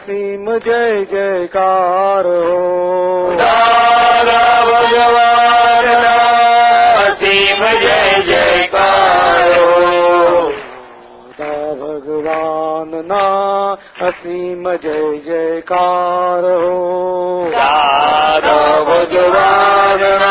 અસીમ જય જયકાર હો ભગવાન અસીમ જય જયકાર ભગવાન ના અસીમ જય જયકાર હો ભગવાન ભગવાનના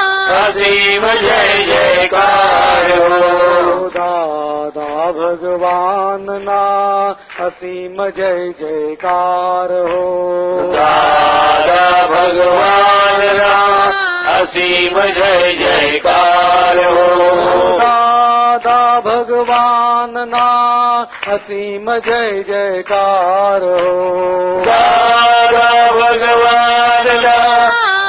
અસીમ જય જયકાર દાદા ભગવાનના અસીમ જય જયકાર હો દાદા ભગવાનના અસીમ જય જયકાર હો દાદા ભગવાનના અસીમ જય જયકાર હો દાદા ભગવાનના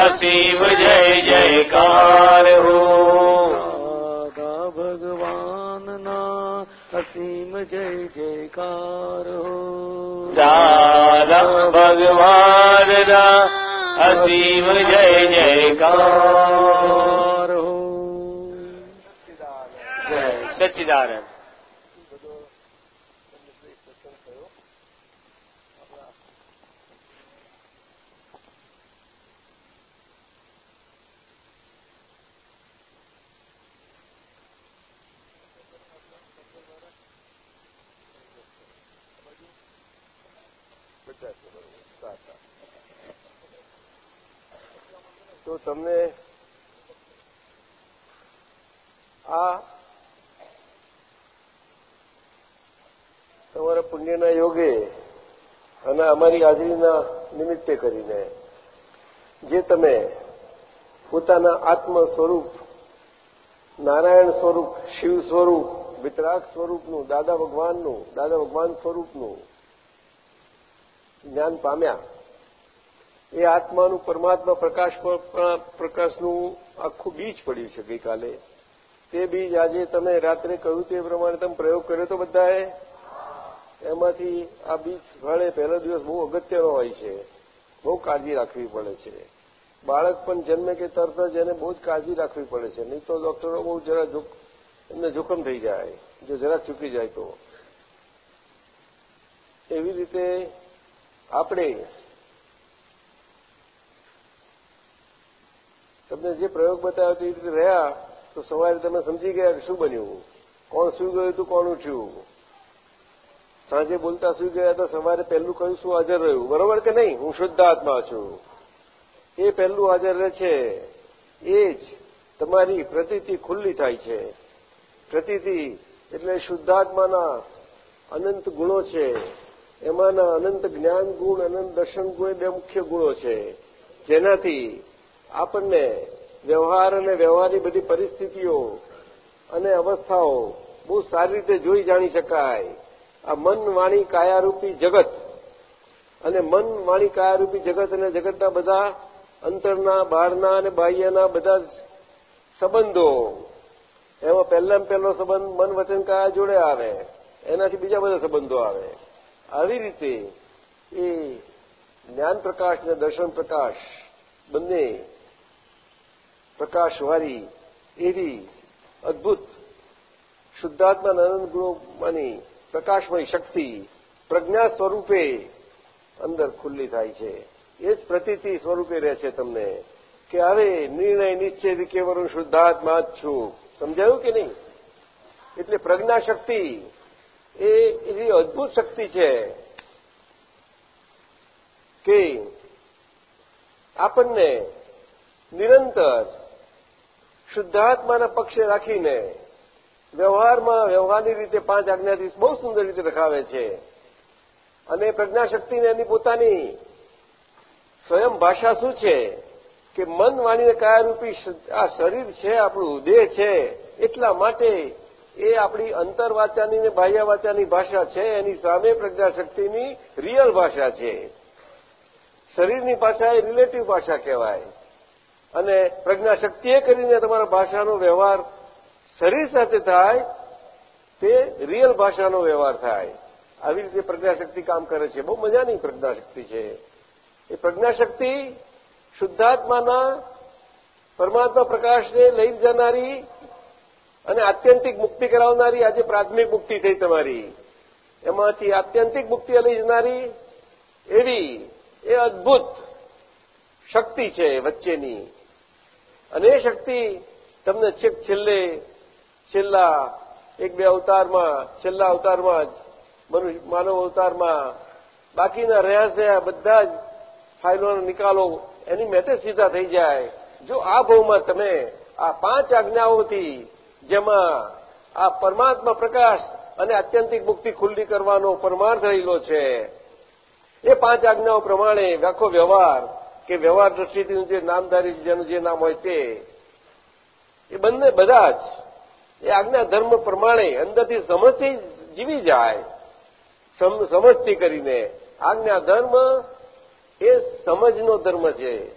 असीम जय जयकार हो दादा भगवान ना असीम जय जयकार हो दादा भगवान ना असीम जय जयकार हो जय सच्चिदानंद તો તમને આ તમારા પુણ્યના યોગે અને અમારી હાજરીના નિમિત્તે કરીને જે તમે પોતાના આત્મ સ્વરૂપ, નારાયણ સ્વરૂપ, શિવ સ્વરૂપ, વિતરાગ સ્વરૂપનું, દાદા ભગવાનનું, દાદા ભગવાન સ્વરૂપનું જ્ઞાન પામ્યા. એ આત્માનું પરમાત્મા પ્રકાશ પ્રકાશનું આખું બીજ પડ્યું છે ગઈકાલે. તે બીજ આજે તમે રાત્રે કહ્યું તે પ્રમાણે તમે પ્રયોગ કર્યો તો બધાએ? એમાંથી આ બીજ ફળે પહેલો દિવસ બહુ અગત્યનો હોય છે. બહુ કાળજી રાખવી પડે છે. બાળક પણ જન્મે કે તરત જ એને બહુ જ કાળજી રાખવી પડે છે. નહીં તો ડોક્ટરો બહુ જરા એમને જોખમ થઈ જાય. જો જરા ચૂકી જાય તો. એવી રીતે આપણે તમને જે પ્રયોગ બતાવ્યો તે રીતે રહ્યા, તો સવારે તમે સમજી ગયા કે શું બન્યું. કોણ સુઈ ગયું હતું, કોણ ઉઠ્યું. સાંજે બોલતા સુઈ ગયા તો સવારે પહેલું કયું શું હાજર રહ્યું? બરોબર કે નહીં? હું શુદ્ધ આત્મા છું. એ પહેલું હાજર રહે છે. એ જ તમારી પ્રતિતિ ખુલ્લી થાય છે. પ્રતિતિ એટલે શુદ્ધાત્માના અનંત ગુણો છે. એમાંના અનંત જ્ઞાન ગુણ, અનંત દર્શન ગુણ બે મુખ્ય ગુણો છે. જેનાથી આપણને વ્યવહાર અને વ્યવહારની બધી પરિસ્થિતિઓ અને અવસ્થાઓ બહુ સારી રીતે જોઈ જાણી શકાય. આ મન વાણી કાયારૂપી જગત અને મન વાણી કાયારૂપી જગત અને જગતના બધા અંતરના બહારના અને બાહ્યના બધા સંબંધો, એમાં પહેલામાં પહેલો સંબંધ મન, વચન, કાયા જોડે આવે. એનાથી બીજા બધા સંબંધો આવે. આવી રીતે એ જ્ઞાન પ્રકાશ અને દર્શન પ્રકાશ બંને પ્રકાશવાળી, એવી અદભુત શુદ્ધાત્મા આનંદ ગુણોમાંની પ્રકાશમય શક્તિ પ્રજ્ઞા સ્વરૂપે અંદર ખુલ્લી થાય છે. એ જ પ્રતીતિ સ્વરૂપે રહે છે તમને કે હવે નિર્ણય નિશ્ચય કેવળ શુદ્ધાત્મા જ છું. સમજાયું કે નહીં? એટલે પ્રજ્ઞા શક્તિ એ એવી અદભુત શક્તિ છે કે આપણને નિરંતર શુદ્ધાત્માના પક્ષે રાખીને વ્યવહારમાં વ્યવહારની રીતે પાંચ આજ્ઞાધીશ બહુ સુંદર રીતે રખાવે છે. અને પ્રજ્ઞાશક્તિને એની પોતાની સ્વયં ભાષા શું છે કે મન વાણીને કાયારૂપી આ શરીર છે, આપણું દેહ છે, એટલા માટે એ આપણી અંતરવાચાની ને બાહ્ય વાચાની ભાષા છે, એની સામે પ્રજ્ઞાશક્તિની રિયલ ભાષા છે. શરીરની ભાષા એ રિલેટિવ ભાષા કહેવાય. અને પ્રજ્ઞાશક્તિએ કરીને તમારા ભાષાનો વ્યવહાર શરીર સાથે થાય, તે રિયલ ભાષાનો વ્યવહાર થાય. આવી રીતે પ્રજ્ઞાશક્તિ કામ કરે છે. બહુ મજાની પ્રજ્ઞાશક્તિ છે. એ પ્રજ્ઞાશક્તિ શુદ્ધાત્માના પરમાત્મા પ્રકાશને લઈ જનારી અને આત્યંતિક મુક્તિ કરાવનારી આજે પ્રાથમિક મુક્તિ થઈ તમારી. એમાંથી આત્યંતિક મુક્તિ લઈ જનારી એવી એ અદભુત શક્તિ છે વચ્ચેની. અને એ શક્તિ તમને છેક છેલ્લે છેલ્લા એક બે અવતારમાં, છેલ્લા અવતારમાં જ, મનુષ્ય માનવ અવતારમાં બાકીના રહ્યા છે બધા જ ફાઇલોનો નિકાલો, એની મેતે સીધા થઈ જાય. જો આ ભાવમાં તમે આ પાંચ આજ્ઞાઓથી જેમાં આ પરમાત્મા પ્રકાશ અને આત્યંતિક મુક્તિ ખુલ્લી કરવાનો પરમાર્થ રહેલો છે, એ પાંચ આજ્ઞાઓ પ્રમાણે આખો વ્યવહાર કે વ્યવહાર દ્રષ્ટિથી જે નામધારી જેનું જે નામ હોય તે, એ બંને બધા જ, એ આજ્ઞા ધર્મ પ્રમાણે અંદરથી સમજથી જીવી જાય સમજથી કરીને. આજ્ઞા ધર્મ એ સમજનો ધર્મ છે.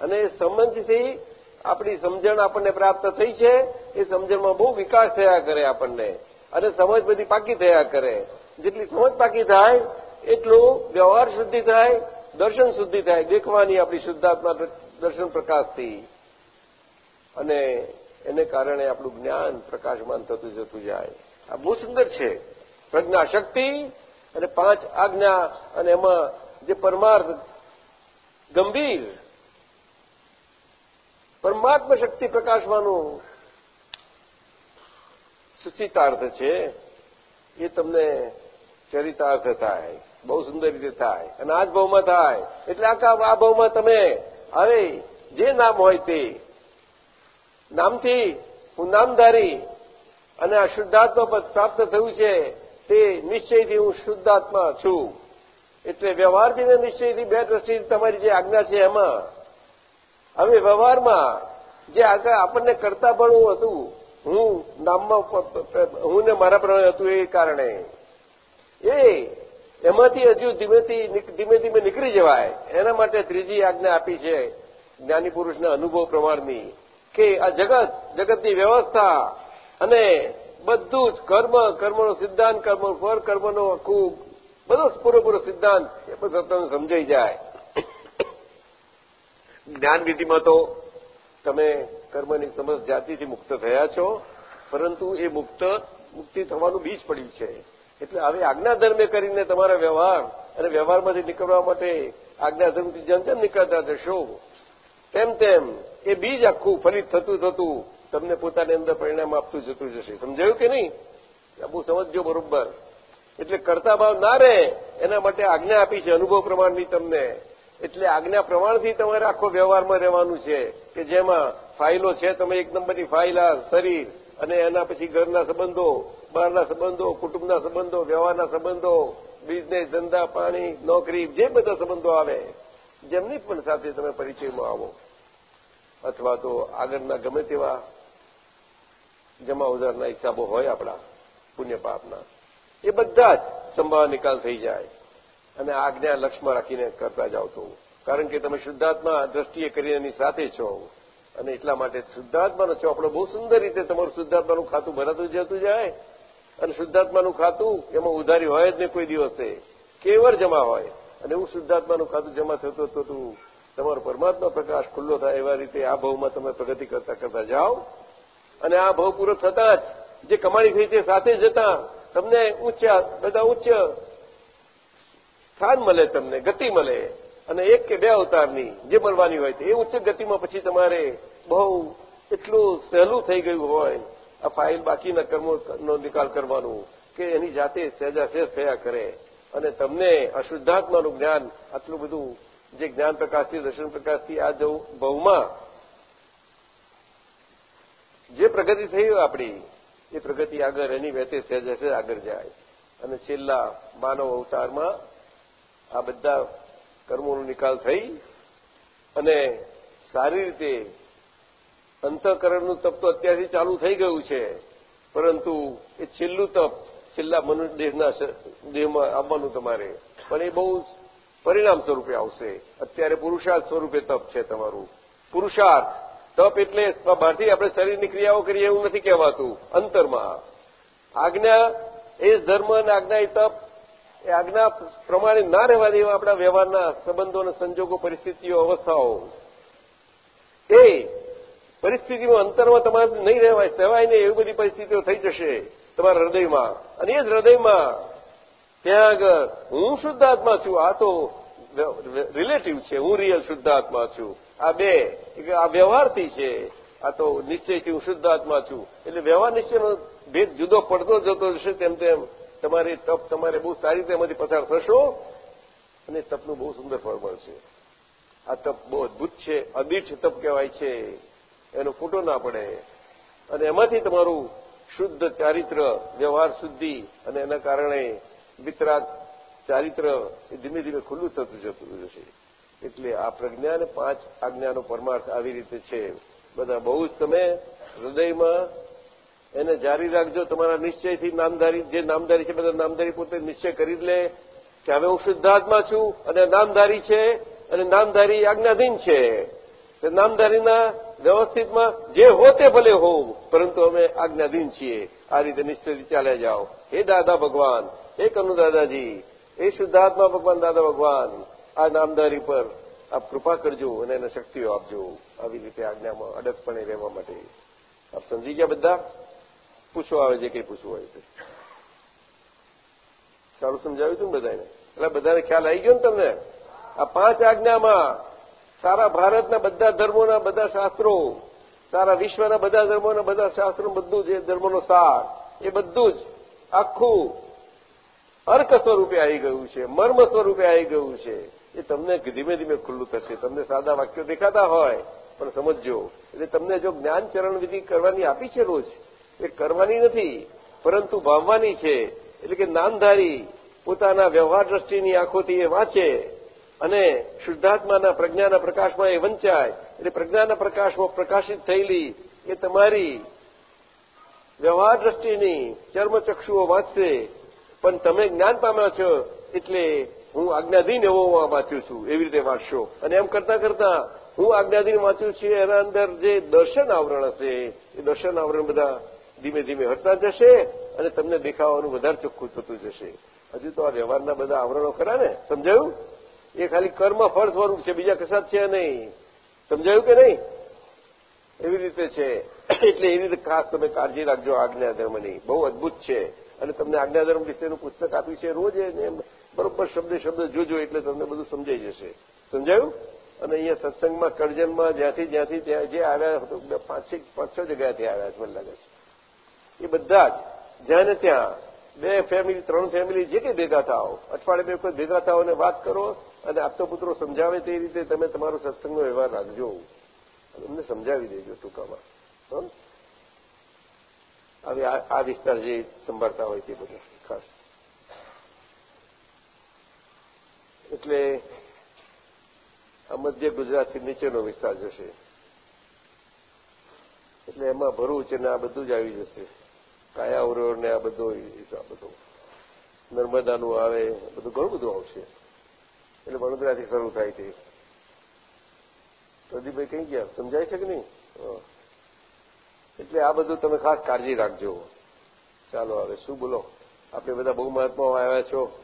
અને સમજથી આપણી સમજણ આપણને પ્રાપ્ત થઈ છે, એ સમજણમાં બહુ વિકાસ થયા કરે આપણને. અને સમજ બધી પાકી થયા કરે. જેટલી સમજ પાકી થાય, એટલું વ્યવહાર શુદ્ધિ થાય દર્શન શુદ્ધિ થાય, દેખવાની આપણી શુદ્ધાત્મા દર્શન પ્રકાશથી. અને એને કારણે આપણું જ્ઞાન પ્રકાશમાન થતું જતું જાય. આ બહુ સુંદર છે. પ્રજ્ઞા શક્તિ અને પાંચ આજ્ઞા અને એમાં જે પરમાર્થ ગંભીર, પરમાત્મા શક્તિ પ્રકાશવાનું સુચિતાર્થ છે, એ તમને ચરિતાર્થ થાય. બહુ સુંદર રીતે થાય. અને આ જ ભાવમાં થાય. એટલે આખા આ ભાવમાં તમે હવે જે નામ હોય તે, નામથી હું નામધારી અને આ શુદ્ધાત્મા પદ પ્રાપ્ત થયું છે, તે નિશ્ચયથી હું શુદ્ધાત્મા છું. એટલે વ્યવહારથી ને નિશ્ચયથી બે દ્રષ્ટિથી તમારી જે આજ્ઞા છે એમાં. હવે વ્યવહારમાં જે આગળ આપણને કરતા ભણવું હતું, હું નામમાં હું ને મારા પ્રમાણે હતું એ કારણે. એ એમાંથી હજુ ધીમેથી ધીમે ધીમે નીકળી જવાય. એના માટે ત્રીજી આજ્ઞા આપી છે જ્ઞાની પુરુષના અનુભવ પ્રમાણની કે આ જગત, જગતની વ્યવસ્થા અને બધું જ કર્મ, કર્મનો સિદ્ધાંત, કર્મ પર કર્મનો આખું બધો પૂરેપૂરો સિદ્ધાંત એ બધું તમને સમજાઈ જાય. જ્ઞાનવિધિમાં તો તમે કર્મની સમજ જાતિથી મુક્ત થયા છો, પરંતુ એ મુક્ત, મુક્તિ થવાનું બીજ પડ્યું છે. એટલે હવે આજ્ઞાધર્મે કરીને તમારા વ્યવહાર અને વ્યવહારમાંથી નીકળવા માટે આજ્ઞાધર્મથી જેમ જેમ નીકળતા જશો, તેમ તેમ એ બીજ આખું ફલિત થતું થતું તમને પોતાની અંદર પરિણામ આપતું જતું જશે. સમજાયું કે નહીં? બહુ સમજજો બરોબર. એટલે કરતા ભાવ ના રહે, એના માટે આજ્ઞા આપી છે અનુભવ પ્રમાણની તમને. એટલે આજ્ઞા પ્રમાણથી તમારે આખો વ્યવહારમાં રહેવાનું છે કે જેમાં ફાઇલો છે, તમે એક નંબરની ફાઇલ આ શરીર અને એના પછી ઘરના સંબંધો બહારના સંબંધો, કુટુંબના સંબંધો, વ્યવહારના સંબંધો, બિઝનેસ, ધંધા, પાણી, નોકરી, જે બધા સંબંધો આવે, જેમની પણ સાથે તમે પરિચયમાં આવો. અથવા તો આગળના ગમે તેવા જમા ઉધારના હિસાબો હોય આપણા પુણ્ય પાપના એ બધા જ સંભાવ નિકાલ થઈ જાય. અને આજ્ઞા લક્ષ્યમાં રાખીને કરતા જાઓ તો. કારણ કે તમે શુદ્ધાત્મા દ્રષ્ટિએ કરીને એની સાથે છો. અને એટલા માટે શુદ્ધાત્માનો આપણો બહુ સુંદર રીતે તમારું શુદ્ધાત્માનું ખાતું ભરાતું જતું જાય. અને શુદ્ધાત્માનું ખાતું એમાં ઉધારી હોય જ નહીં કોઈ દિવસે. કેવર જમા હોય. અને એવું શુદ્ધાત્માનું ખાતું જમા થતું તું તમારો પરમાત્મા પ્રકાશ ખુલ્લો થાય એવા રીતે આ ભાવમાં તમે પ્રગતિ કરતા કરતા જાઓ. અને આ ભાવ પૂરો થતા જ જે કમાણી થઈ છે સાથે જતા તમને ઉચ્ચ બધા ઉચ્ચ સ્થાન મળે તમને, ગતિ મળે. અને એક કે બે અવતારની જે મળવાની હોય તે, એ ઉચ્ચ ગતિમાં પછી તમારે બહુ એટલું સહેલું થઈ ગયું હોય આ ફાઇલ બાકીના કર્મોનો નિકાલ કરવાનું, કે એની જાતે સહેજાસહેજ થયા કરે. અને તમને અશુદ્ધાત્માનું જ્ઞાન, આટલું બધું જે જ્ઞાન પ્રકાશથી, દર્શન પ્રકાશથી આ જવું, ભવમાં જે પ્રગતિ થઈ આપણી, એ પ્રગતિ આગળ, એની વેતે સહેજ સહેજ આગળ જાય. અને છેલ્લા માનવ અવતારમાં આ બધા કર્મોનો નિકાલ થઈ અને સારી રીતે અંતઃકરણનું તપ તો અત્યારથી ચાલુ થઈ ગયું છે. પરંતુ એ છેલ્લું તપ, છેલ્લા મનુષ્ય દેહના દેહમાં આવવાનું તમારે. પણ એ બહુ પરિણામ સ્વરૂપે આવશે. અત્યારે પુરુષાર્થ સ્વરૂપે તપ છે તમારું. પુરુષાર્થ. તપ એટલે બહારથી આપણે શરીરની ક્રિયાઓ કરીએ એવું નથી કહેવાતું. અંતરમાં. આજ્ઞા એ ધર્મ અને આજ્ઞા એ તપ. એ આજ્ઞા પ્રમાણે ના રહેવા દેવા આપણા વ્યવહારના સંબંધો અને સંજોગો, પરિસ્થિતિઓ, અવસ્થાઓ. એ પરિસ્થિતિમાં અંતરમાં તમારે નહીં રહેવાય, સહેવાય નહીં, એવી બધી પરિસ્થિતિઓ થઈ જશે તમારા હૃદયમાં. અને એ જ હૃદયમાં ત્યાં આગળ હું શુદ્ધાત્મા છું. આ તો રિલેટિવ છે. હું રિયલ શુદ્ધાત્મા છું. આ બે આ વ્યવહારથી છે. આ તો નિશ્ચયથી હું શુદ્ધાત્મા છું. એટલે વ્યવહાર નિશ્ચયનો ભેદ જુદો પડતો જતો જશે, તેમ તેમ તમારી તપ તમારે બહુ સારી રીતે એમાંથી પસાર થશો અને તપનું બહુ સુંદર ફળ મળશે. આ તપ બહુ અદભુત છે. અદીઠ તપ કહેવાય છે. એનો ફૂટો ના પડે. અને એમાંથી તમારું શુદ્ધ ચારિત્ર, વ્યવહાર શુદ્ધિ અને એના કારણે વિતરાગ ચારિત્ર એ ધીમે ધીમે ખુલ્લું થતું જતું જશે. એટલે આ પ્રજ્ઞા અને પાંચ આજ્ઞાનો પરમાર્થ આવી રીતે છે. બધા બહુ જ તમે હૃદયમાં એને જારી રાખજો. તમારા નિશ્ચયથી નામધારી જે નામધારી છે, બધા નામધારી પોતે નિશ્ચય કરી લે કે હવે હું શુદ્ધાત્મા છું અને નામધારી છે અને નામધારી આજ્ઞાધીન છે. નામધારીના વ્યવસ્થિતમાં જે હો તે ભલે હોવ પરંતુ અમે આજ્ઞાધીન છીએ. આ રીતે નિશ્ચયથી ચાલ્યા જાઓ. હે દાદા ભગવાન, હે કનુ દાદાજી એ શુદ્ધાત્મા ભગવાન દાદા ભગવાન, આ નામદારી પર આપ કૃપા કરજો અને એને શક્તિઓ આપજો. આવી રીતે આજ્ઞામાં અડગપણે રહેવા માટે. આપ સમજી ગયા બધા? પૂછવા આવે જે કંઈ પૂછવું હોય તે. સારું સમજાવ્યું હતું ને બધાને? એટલે બધાને ખ્યાલ આવી ગયો ને તમને? આ પાંચ આજ્ઞામાં સારા ભારતના બધા ધર્મોના બધા શાસ્ત્રો, સારા વિશ્વના બધા ધર્મોના બધા શાસ્ત્રો બધું જે ધર્મોનો સાર, એ બધું જ આખું અર્ક સ્વરૂપે આવી ગયું છે, મર્મ સ્વરૂપે આવી ગયું છે. એ તમને ધીમે ધીમે ખુલ્લું થશે. તમને સાદા વાક્યો દેખાતા હોય, પણ સમજજો. એટલે તમને જો જ્ઞાન ચરણ વિધિ કરવાની આપી છે રોજ, એ કરવાની નથી, પરંતુ ભાવવાની છે. એટલે કે નામધારી પોતાના વ્યવહાર દ્રષ્ટિની આંખોથી એ વાંચે. અને શુદ્ધાત્માના પ્રજ્ઞાના પ્રકાશમાં એ વંચાય, એટલે પ્રજ્ઞાના પ્રકાશમાં પ્રકાશિત થયેલી એ તમારી વ્યવહાર દ્રષ્ટિની ચર્મચક્ષુઓ વાંચશે, પણ તમે જ્ઞાન પામ્યા છો એટલે હું આજ્ઞાધીન એવો વાંચું છું, એવી રીતે વાંચશો. અને એમ કરતા કરતા હું આજ્ઞાધીન વાંચ્યું છું, એના અંદર જે દર્શન આવરણ હશે, એ દર્શન આવરણ બધા ધીમે ધીમે હટતા જશે અને તમને દેખાવાનું વધારે ચોખ્ખું થતું જશે. હજુ તો આ વ્યવહારના બધા આવરણો ખરા ને? સમજાયું? એ ખાલી કર્મ ફળ સ્વરૂપ છે, બીજા કશા છે નહીં. સમજાયું કે નહીં? એવી રીતે છે. એટલે એવી રીતે ખાસ તમે કાળજી રાખજો આજ્ઞાધર્મની. બહુ અદભુત છે. અને તમને આજ્ઞાધર્મ વિશેનું પુસ્તક આપ્યું છે રોજ એને બરોબર શબ્દ શબ્દ જોજો એટલે તમને બધું સમજાઈ જશે. સમજાયું? અને અહીંયા સત્સંગમાં, કરજનમાં, જ્યાંથી જ્યાંથી ત્યાં જે આવ્યા પાંચ પાંચ છ જગ્યાથી આવ્યા છે, મને લાગે છે. એ બધા જ જ્યાં ને ત્યાં બે ફેમિલી ત્રણ ફેમિલી જે કંઈ ભેગા થાઓ, અઠવાડિયે બે કોઈ ભેગા થાઓ અને વાત કરો અને આપતો પુત્રો સમજાવે તે રીતે તમે તમારો સત્સંગનો વ્યવહાર રાખજો. એમને સમજાવી દેજો ટૂંકામાં. હવે આ વિસ્તાર જે સંભાળતા હોય તે બધું. ખાસ. એટલે આ મધ્ય ગુજરાતથી નીચેનો વિસ્તાર જશે. એટલે એમાં ભરૂચ અને આ બધું જ આવી જશે. કાયાવરો ને આ બધો હિસાબ બધો. નર્મદાનું આવે, બધું ઘણું બધું આવશે. એટલે વડોદરાથી શરૂ થાય છે. પ્રદીપભાઈ કઈ ગયા? સમજાય છે કે નહીં? એટલે આ બધું તમે ખાસ કાળજી રાખજો. ચાલો હવે, શું બોલો? આપણે બધા બહુ મહાત્માઓ આવ્યા છો.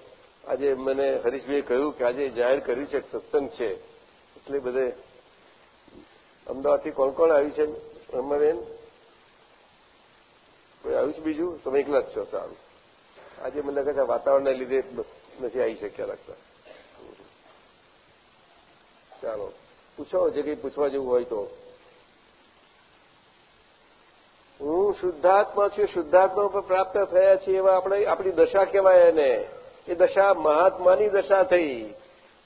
આજે મને હરીશભાઈએ કહ્યું કે આજે જાહેર કર્યું છે સત્સંગ છે. એટલે બધે અમદાવાદથી કોણ કોણ આવ્યું છે? રમાબેન કોઈ આવ્યું છે બીજું? તમે એકલા જ છો, સારું. આજે મને છે વાતાવરણને લીધે નથી આવી શક્યા લાગતા. ચાલો, પૂછો, જે કંઈ પૂછવા જેવું હોય તો. હું શુદ્ધાત્મા છું, શુદ્ધાત્મા ઉપર પ્રાપ્ત થયા છીએ એવા આપણે, આપણી દશા કહેવાય એને. એ દશા મહાત્માની દશા થઈ.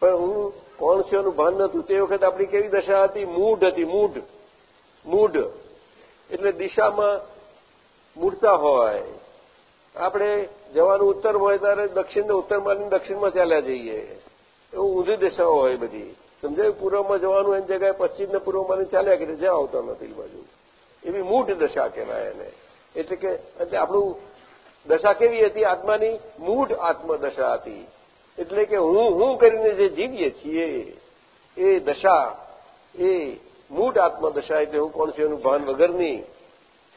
પણ હું કોણ છું ભાન નતું તે વખત આપણી કેવી દશા હતી? મૂઢ હતી, મૂઢ. મૂઢ. એટલે દિશામાં મૂળતા હોય. આપણે જવાનું ઉત્તર હોય ત્યારે દક્ષિણ ઉત્તર માની દક્ષિણમાં ચાલ્યા જઈએ. એવું ઊંધી દશાઓ હોય બધી. સમજાયું? પૂર્વમાં જવાનું એની જગ્યાએ પશ્ચિમને પૂર્વમાં ચાલ્યા કરે જ્યાં આવતા નથી બાજુ. એવી મૂઢ દશા કહેવાય એને. એટલે કે, એટલે આપણું દશા કેવી હતી? આત્માની મૂઢ આત્મદશા હતી. એટલે કે હું હું કરીને જે જીવીએ છીએ, એ દશા, એ મૂઢ આત્મદશા એટલે હું કોણ છું એનું ભાન વગરની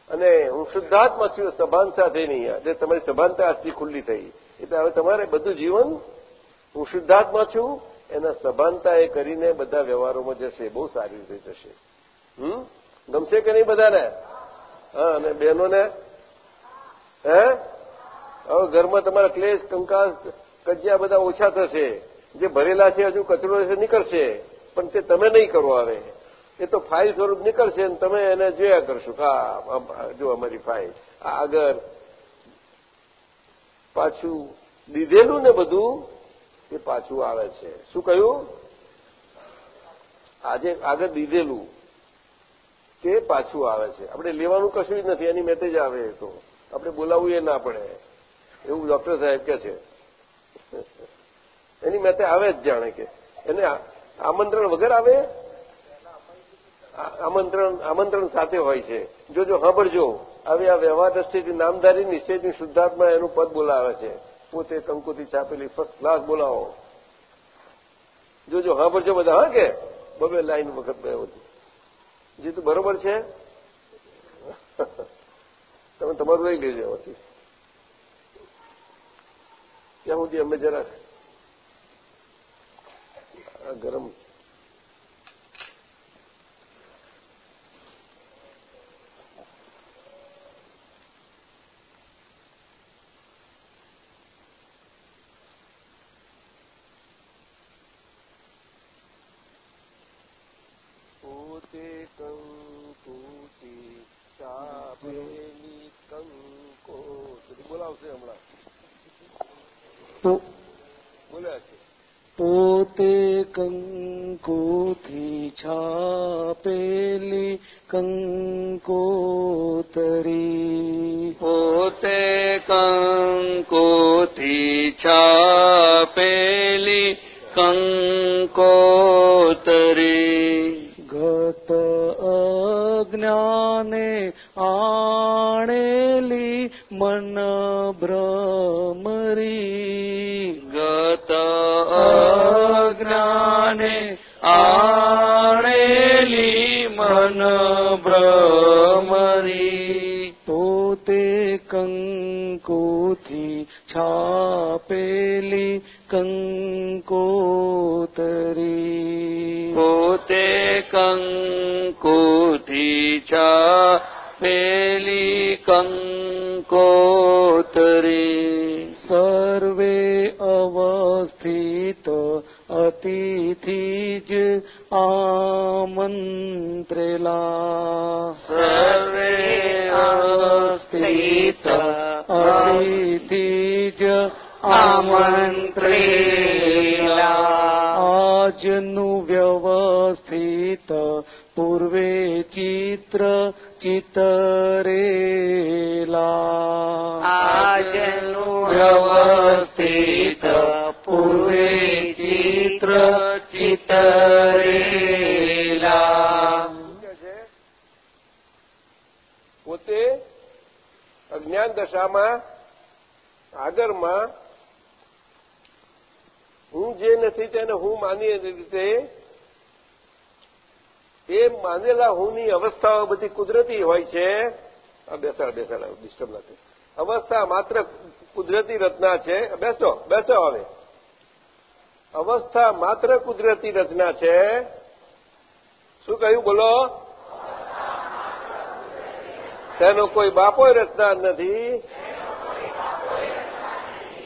અને હું શુદ્ધાત્મા છું સભાન સાથે નહીં. એટલે તમારી સભાનતા આજથી ખુલ્લી થઈ. એટલે હવે તમારે બધું જીવન, હું શુદ્ધાત્મા છું એના સભાનતા એ કરીને બધા વ્યવહારોમાં જશે. બહુ સારી રીતે જશે. હમ? ગમશે કે નહીં બધાને? હા, અને બહેનોને? હે? હવે ઘરમાં તમારા ક્લેશ, કંકાસ, કજિયા બધા ઓછા થશે. જે ભરેલા છે હજુ કચરો નીકળશે. પણ તે તમે નહીં કરો હવે. એ તો ફાઇલ સ્વરૂપ નીકળશે અને તમે એને જોયા કરશો હા જો અમારી ફાઇલ. આગળ પાછું લીધેલું ને બધું એ પાછું આવે છે. શું કહ્યું? આજે આગળ દીધેલું તે પાછું આવે છે. આપણે લેવાનું કશું જ નથી, એની મેસેજ આવે તો. આપણે બોલાવવું એ ના પડે. એવું ડોક્ટર સાહેબ કે છે. એની મેતે આવે જ જાણે કે. એને આમંત્રણ વગર આવે? આમંત્રણ આમંત્રણ સાથે હોય છે. જોજો સાંભળજો હવે આ વ્યવહાર દ્રષ્ટિથી નામધારી નિશ્ચયથી શુદ્ધાત્મા એનું પદ બોલાવે છે. પોતે કંકુથી છાપેલી ફર્સ્ટ ક્લાસ બોલાવો. જોજો સાંભળજો બધા, હા, કે? બબે લાઈન વખત બે બધું જીતું બરોબર છે. તમે તમારું લઈ લેજો એમાંથી. ત્યાં સુધી અમે જરાક ગરમ પોતે કંકુતી ચાપેલી કંકો બોલાવશે હમણાં બોલ્યા છે પોતે કંકુથી છાપેલી કંકોતરી પોતે કંકોથી છાપેલી કંકોતરી અતિથિ જ આમંત્રેલા આજનું વ્યવસ્થિત પૂર્વે ચિત્ર ચિતરેલા આજનું વ્યવસ્થિત પૂર્વે ચિત્ર ચિતરેલા જ્ઞાન દશામાં આગળમાં હું જે નથી તેને હું માની રીતે, એ માનેલા હુંની અવસ્થાઓ બધી કુદરતી હોય છે. બેસાડ બેસાડ ડિસ્ટર્બ નથી અવસ્થા માત્ર કુદરતી રચના છે. બેસો બેસો હવે. અવસ્થા માત્ર કુદરતી રચના છે. શું કહ્યું? બોલો. તેનો કોઈ બાપો રચનાર નથી.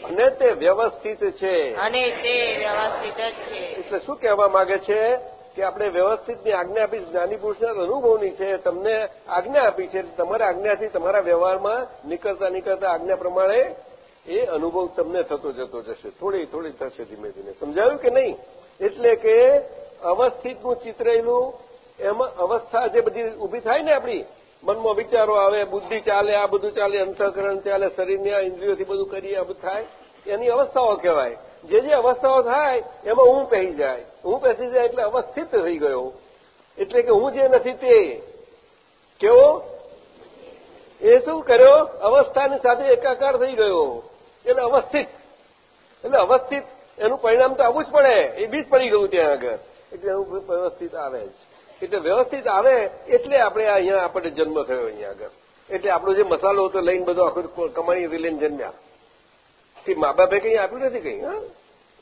અને તે વ્યવસ્થિત છે. અને તે વ્યવસ્થિત જ છે. એટલે શું કહેવા માંગે છે કે આપણે વ્યવસ્થિતની આજ્ઞા આપી જ્ઞાની પુરુષના અનુભવની છે તમને આજ્ઞા આપી છે તમારા આજ્ઞાથી તમારા વ્યવહારમાં નીકળતા નીકળતા આજ્ઞા પ્રમાણે એ અનુભવ તમને થતો જતો જશે. થોડી થોડી થશે ધીમે ધીમે. સમજાયું કે નહીં? એટલે કે અવસ્થિતનું ચિતરેલું એમાં અવસ્થા જે બધી ઊભી થાય ને આપણી મનમાં વિચારો આવે, બુદ્ધિ ચાલે, આ બધું ચાલે, અંતઃકરણ ચાલે શરીરને આ ઇન્દ્રિયોથી બધું કરીએ, આ બધું થાય. એની અવસ્થાઓ કહેવાય. જે જે અવસ્થાઓ થાય, એમાં હું પહેરી જાય. હું બેસી જાય એટલે અવસ્થિત થઈ ગયો એટલે કે હું જે નથી તે. કેવો? એ શું કર્યો? અવસ્થાની સાથે એકાકાર થઈ ગયો એટલે અવસ્થિત. એટલે અવસ્થિત, એનું પરિણામ તો આવવું જ પડે. એ બીજ પડી ગયું ત્યાં આગળ. એટલે એનું વ્યવસ્થિત આવે જ. એટલે વ્યવસ્થિત આવે એટલે આપણે અહીંયા આપણને જન્મ થયો અહીંયા આગળ. એટલે આપણો જે મસાલો હતો લઈને બધો આખો કમાણી લઈને જન્મ્યા. કે મા બાપે કંઈ આપ્યું નથી કંઈ, હા?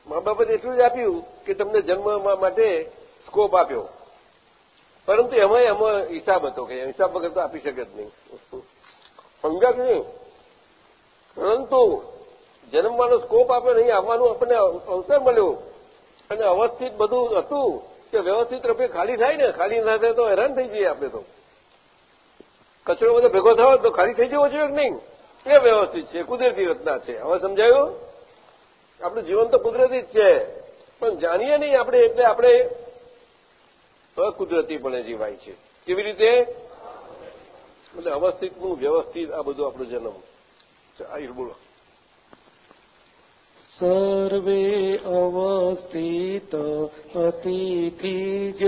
મા બાપે એટલું જ આપ્યું કે તમને જન્મ માટે સ્કોપ આપ્યો. પરંતુ એમાં એમાં હિસાબ હતો કે હિસાબ વગર તો આપી શકે જ નહીં. સમજા નહીં? પરંતુ જન્મવાનો સ્કોપ આપ્યો નહીં, આવવાનું આપણને અવસર મળ્યો. અને અવસ્થિત બધું હતું. કે વ્યવસ્થિત રૂપે ખાલી થાય ને, ખાલી ના થાય તો હેરાન થઈ જઈએ આપણે તો. કચરો બધો ભેગો થયો તો ખાલી થઈ જવો જોઈએ કે નહીં? એ વ્યવસ્થિત છે, કુદરતી રચના છે. હવે સમજાયું? આપણું જીવન તો કુદરતી જ છે. પણ જાણીએ નહીં આપણે એટલે આપણે અકુદરતીપણે જીવાય છે. કેવી રીતે? એટલે અવસ્થિતનું વ્યવસ્થિત આ બધું આપણો જન્મ. બોલો. सर्वे अवस्थित अतिथिज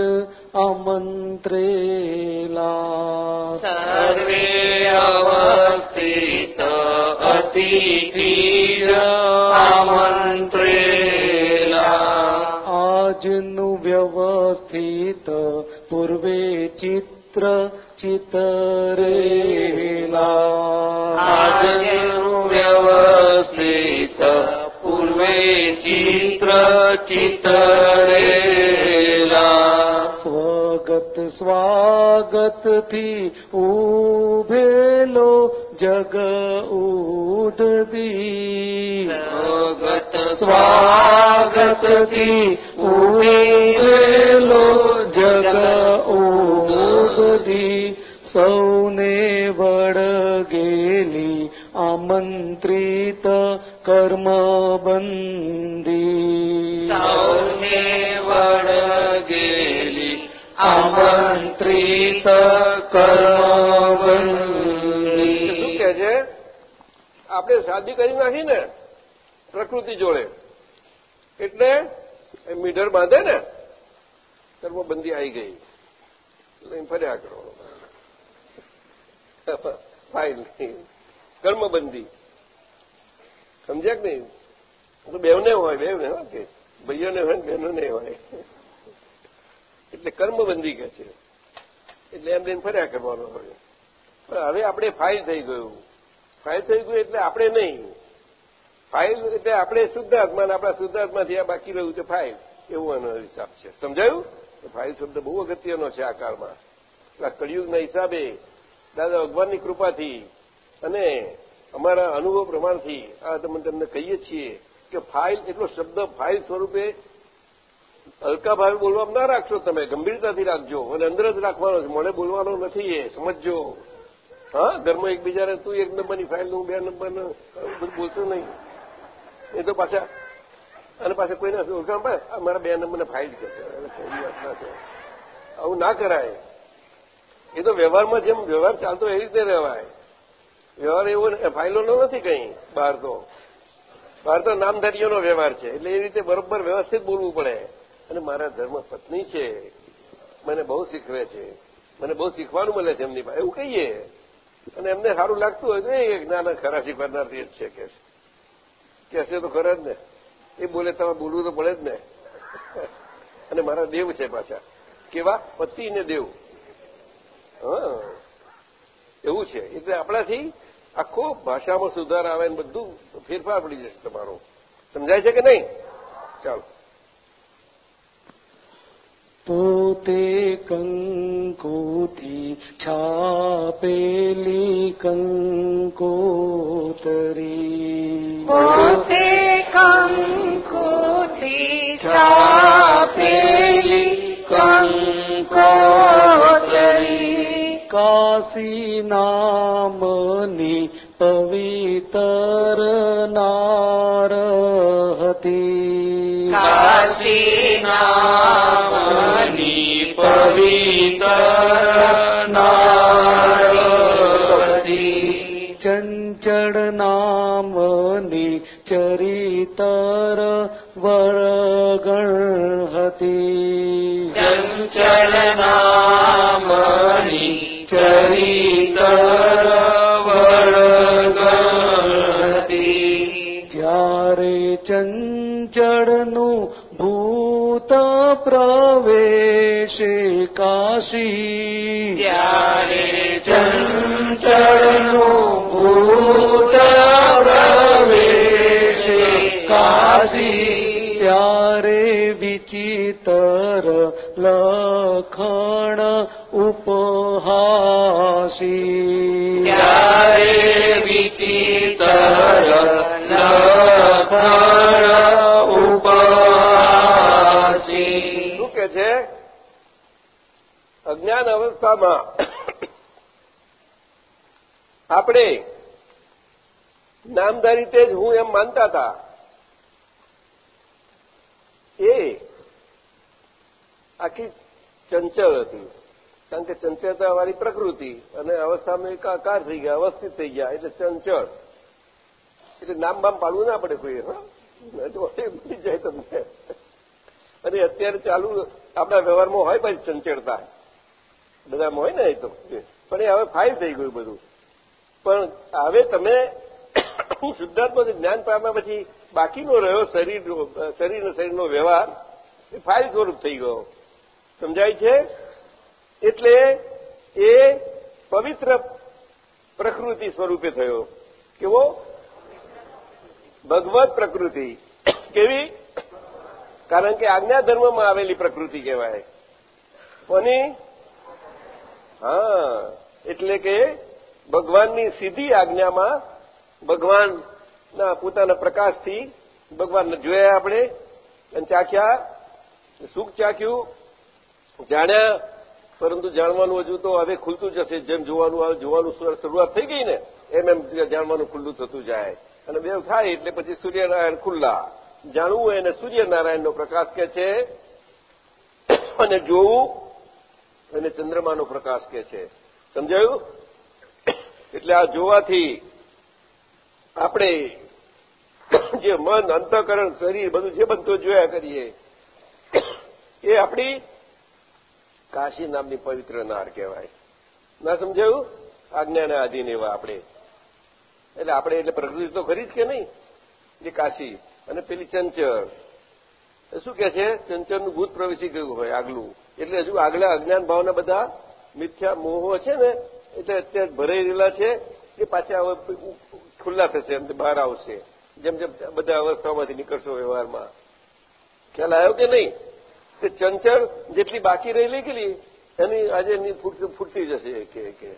अमन्त्रेला। सर्वे अवस्थित अतिथिज मन्त्रे आजनु व्यवस्थित पूर्वे चित्र चितरेला। आजनु પૂર્વે ચિત્ર ચિતરેલા સ્વાગત સ્વાગતથી ઉભેલો જગ ઉડદી. સ્વાગત સ્વાગતથી ઉભેલો જગ ઉડદી. સૌને વળગેલી આમંત્રિત કર્મબંધી સૌને વળગેલી આમંત્રિત કર્મબંધી શું કે છે? આપણે શાદી કરી નાખી ને પ્રકૃતિ જોડે. એટલે એ મીટર બાંધે ને કર્મબંધી આવી ગઈ. એટલે ફર્યા કરો. ફાઇલ કર્મબંધી. સમજ્યા કે નહીં? તો બેવને હોય બેવને હોય કે? ભાઈઓને હોય ને બહેનોને હોય. એટલે કર્મબંધી કે છે. એટલે એમ લઈને ફર્યા કરવાનો હોય. પણ હવે આપણે ફાઇલ થઈ ગયું. ફાઇલ થઈ ગયું એટલે આપણે નહીં. ફાઇલ એટલે આપણે શુદ્ધાત્મા અને આપણા શુદ્ધાત્માથી આ બાકી રહ્યું છે ફાઇલ. એવું એનો હિસાબ છે. સમજાયું? ફાઇલ શબ્દ બહુ અગત્યનો છે આ કાળમાં. કળિયુગના હિસાબે દાદા ભગવાનની કૃપાથી અને અમારા અનુભવ પ્રમાણથી આ તમે તમને કહીએ છીએ કે ફાઇલ, એટલો શબ્દ ફાઇલ સ્વરૂપે હલકા ભાવે બોલવા ના રાખશો તમે, ગંભીરતાથી રાખજો અને અંદર જ રાખવાનો છે. મોડે બોલવાનો નથી એ, સમજજો. હા, ઘરમાં એકબીજાને તું એક નંબરની ફાઇલ, હું બે નંબર બધું બોલતો નહીં. એ તો પાછા, અને પાછા કોઈને ઓળખાણ પડે? મારા બે નંબરને ફાઇલ કરશે આવું ના કરાય. એ તો વ્યવહારમાં જેમ વ્યવહાર ચાલતો એ રીતે રહેવાય. વ્યવહાર એવો ફાઇલોનો નથી કંઈ બહાર તો. બહાર તો નામધારીઓનો વ્યવહાર છે. એટલે એ રીતે બરોબર વ્યવસ્થિત બોલવું પડે. અને મારા ધર્મ પત્ની છે. મને બહુ શીખવે છે. મને બહુ શીખવાનું મળે છે એમની પાસે. એવું કહીએ. અને એમને સારું લાગતું હોય તો એ જ્ઞાન ખરા શીખવાડનાર જ છે કે કહેશે તો ખરા જ ને. એ બોલે તમે બોલવું તો પડે જ ને. અને મારા દેવ છે પાછા. કેવા? પતિ ને દેવ. હા. એવું છે. એટલે આપણાથી આખો ભાષામાં સુધાર આવે ને બધું ફેરફાર પડી જશે તમારો. સમજાય છે કે નહીં? ચાલો. પોતે કંકોથી છાપેલી કંકોતરી. પોતે કંકોથી છાપેલી કંકોતરી. કાશી નામની પવિતર નાર હતી કાશી નામની પવિતર નાર હતી ચંચળ નામની ચરિતર વરગણ હતી ચંચળ નામની ચરિતર વરગતી જ્યારે ચંચળનું ભૂત પ્રવેશે કાશી ત્યારે ચંચળનું ભૂત પ્રવેશે કાશી ત્યારે વિચિતર લખણ ત્યારે વિચિત્ર શું કે છે? અજ્ઞાન અવસ્થામાં આપણે નામધારી તે જ હું એમ માનતા હતા. એ આખી ચંચળ હતી. કારણ કે ચંચળતાવાળી પ્રકૃતિ અને અવસ્થામાં એકાકાર થઈ ગયા, અવસ્થિત થઈ ગયા, એટલે ચંચળ. એટલે નામ બામ પાડવું ના પડે કોઈ મળી જાય તમને. અને અત્યારે ચાલુ આપણા વ્યવહારમાં હોય પછી ચંચળતા. બધામાં હોય ને એ તો. પણ એ હવે ફાઇલ થઈ ગયું બધું. પણ હવે તમે શુદ્ધાત્મક જ્ઞાન પામ્યા પછી બાકીનો રહ્યો શરીર શરીર શરીરનો વ્યવહાર, એ ફાઇલ સ્વરૂપ થઈ ગયો. સમજાય છે? એટલે એ પવિત્ર પ્રકૃતિ સ્વરૂપે થયો. કેવો? ભગવત પ્રકૃતિ. કેવી? કારણ કે આજ્ઞા ધર્મમાં આવેલી પ્રકૃતિ કહેવાય. કોની? હા, એટલે કે ભગવાનની સીધી આજ્ઞામાં ભગવાનના પોતાના પ્રકાશથી ભગવાનને જોયા આપણે. અને ચાખ્યા, સુખ ચાખ્યું, જાણ્યા પરંતુ જાણવાનું હજુ તો હવે ખુલતું જશે જેમ જોવાનું જોવાનું શરૂઆત થઈ ગઈ ને, એમ એમ જાણવાનું ખુલ્લું થતું જાય. અને બે થાય એટલે પછી સૂર્યનારાયણ ખુલ્લા. જાણવું એને સૂર્યનારાયણનો પ્રકાશ કે છે? અને જોવું અને ચંદ્રમાનો પ્રકાશ કે છે. સમજાયું? એટલે આ જોવાથી આપણે જે મન, અંતકરણ, શરીર, બધું જે બધું જોયા કરીએ, એ આપણી કાશી નામની પવિત્ર નાર કહેવાય. ના સમજાયું? આજ્ઞાના આધીન એવા આપણે. એટલે આપણે એટલે પ્રકૃતિ તો ખરી જ કે નહીં? એ કાશી અને પેલી ચંચળ. શું કે છે? ચંચળનું ભૂત પ્રવેશી ગયું હોય આગલું. એટલે હજુ આગલા અજ્ઞાન ભાવના બધા મિથ્યા મોહો છે ને, એટલે અત્યારે ભરાઈ રહેલા છે એ પાછા હવે ખુલ્લા થશે, એમ બહાર આવશે. જેમ જેમ બધા અવસ્થાઓમાંથી નીકળશો વ્યવહારમાં. ખ્યાલ આવ્યો કે નહીં? તે ચંચળ જેટલી બાકી રહેલી ગયેલી એની આજે એની ફૂટતી જશે કે કે.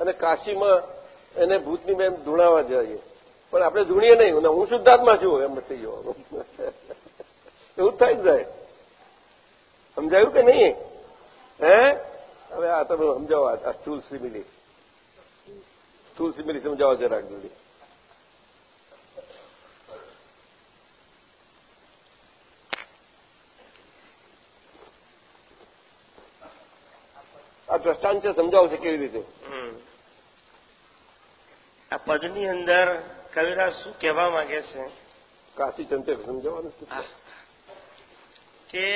અને કાશીમાં એને ભૂતની મેં ધૂણાવા જઈએ. પણ આપણે ધૂણીએ નહીં હું શુદ્ધાત્મા છું, એમ થઈ જવાનું. એવું થાય જ જાય સમજાયું કે નહીં? હે? હવે આ તમે સમજાવો આ સ્થૂલ સિમિલી. સ્થૂલ સિમિલી સમજાવો જરાક જલ્દી. આ દ્રષ્ટાંત છે સમજાવશે કેવી રીતે? આ પદની અંદર કવિરાજ શું કહેવા માંગે છે? કાશી સમજાવવાનું કે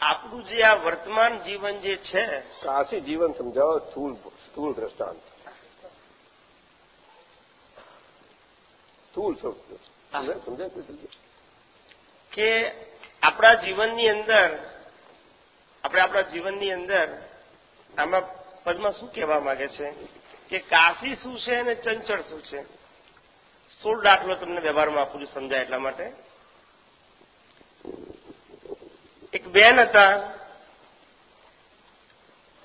આપણું જે આ વર્તમાન જીવન જે છે કાશી જીવન સમજાવો સ્થૂળ સ્થૂળ દ્રષ્ટાંત. સ્થૂળ સમજાય સમજાય કે આપણા જીવનની અંદર આપણે આપણા જીવનની અંદર આમાં પદમાં શું કહેવા માંગે છે? કે કાશી શું છે અને ચંચળ શું છે? સોળ દાખલો તમને વ્યવહારમાં આપું છું સમજાય એટલા માટે. એક બેન હતા.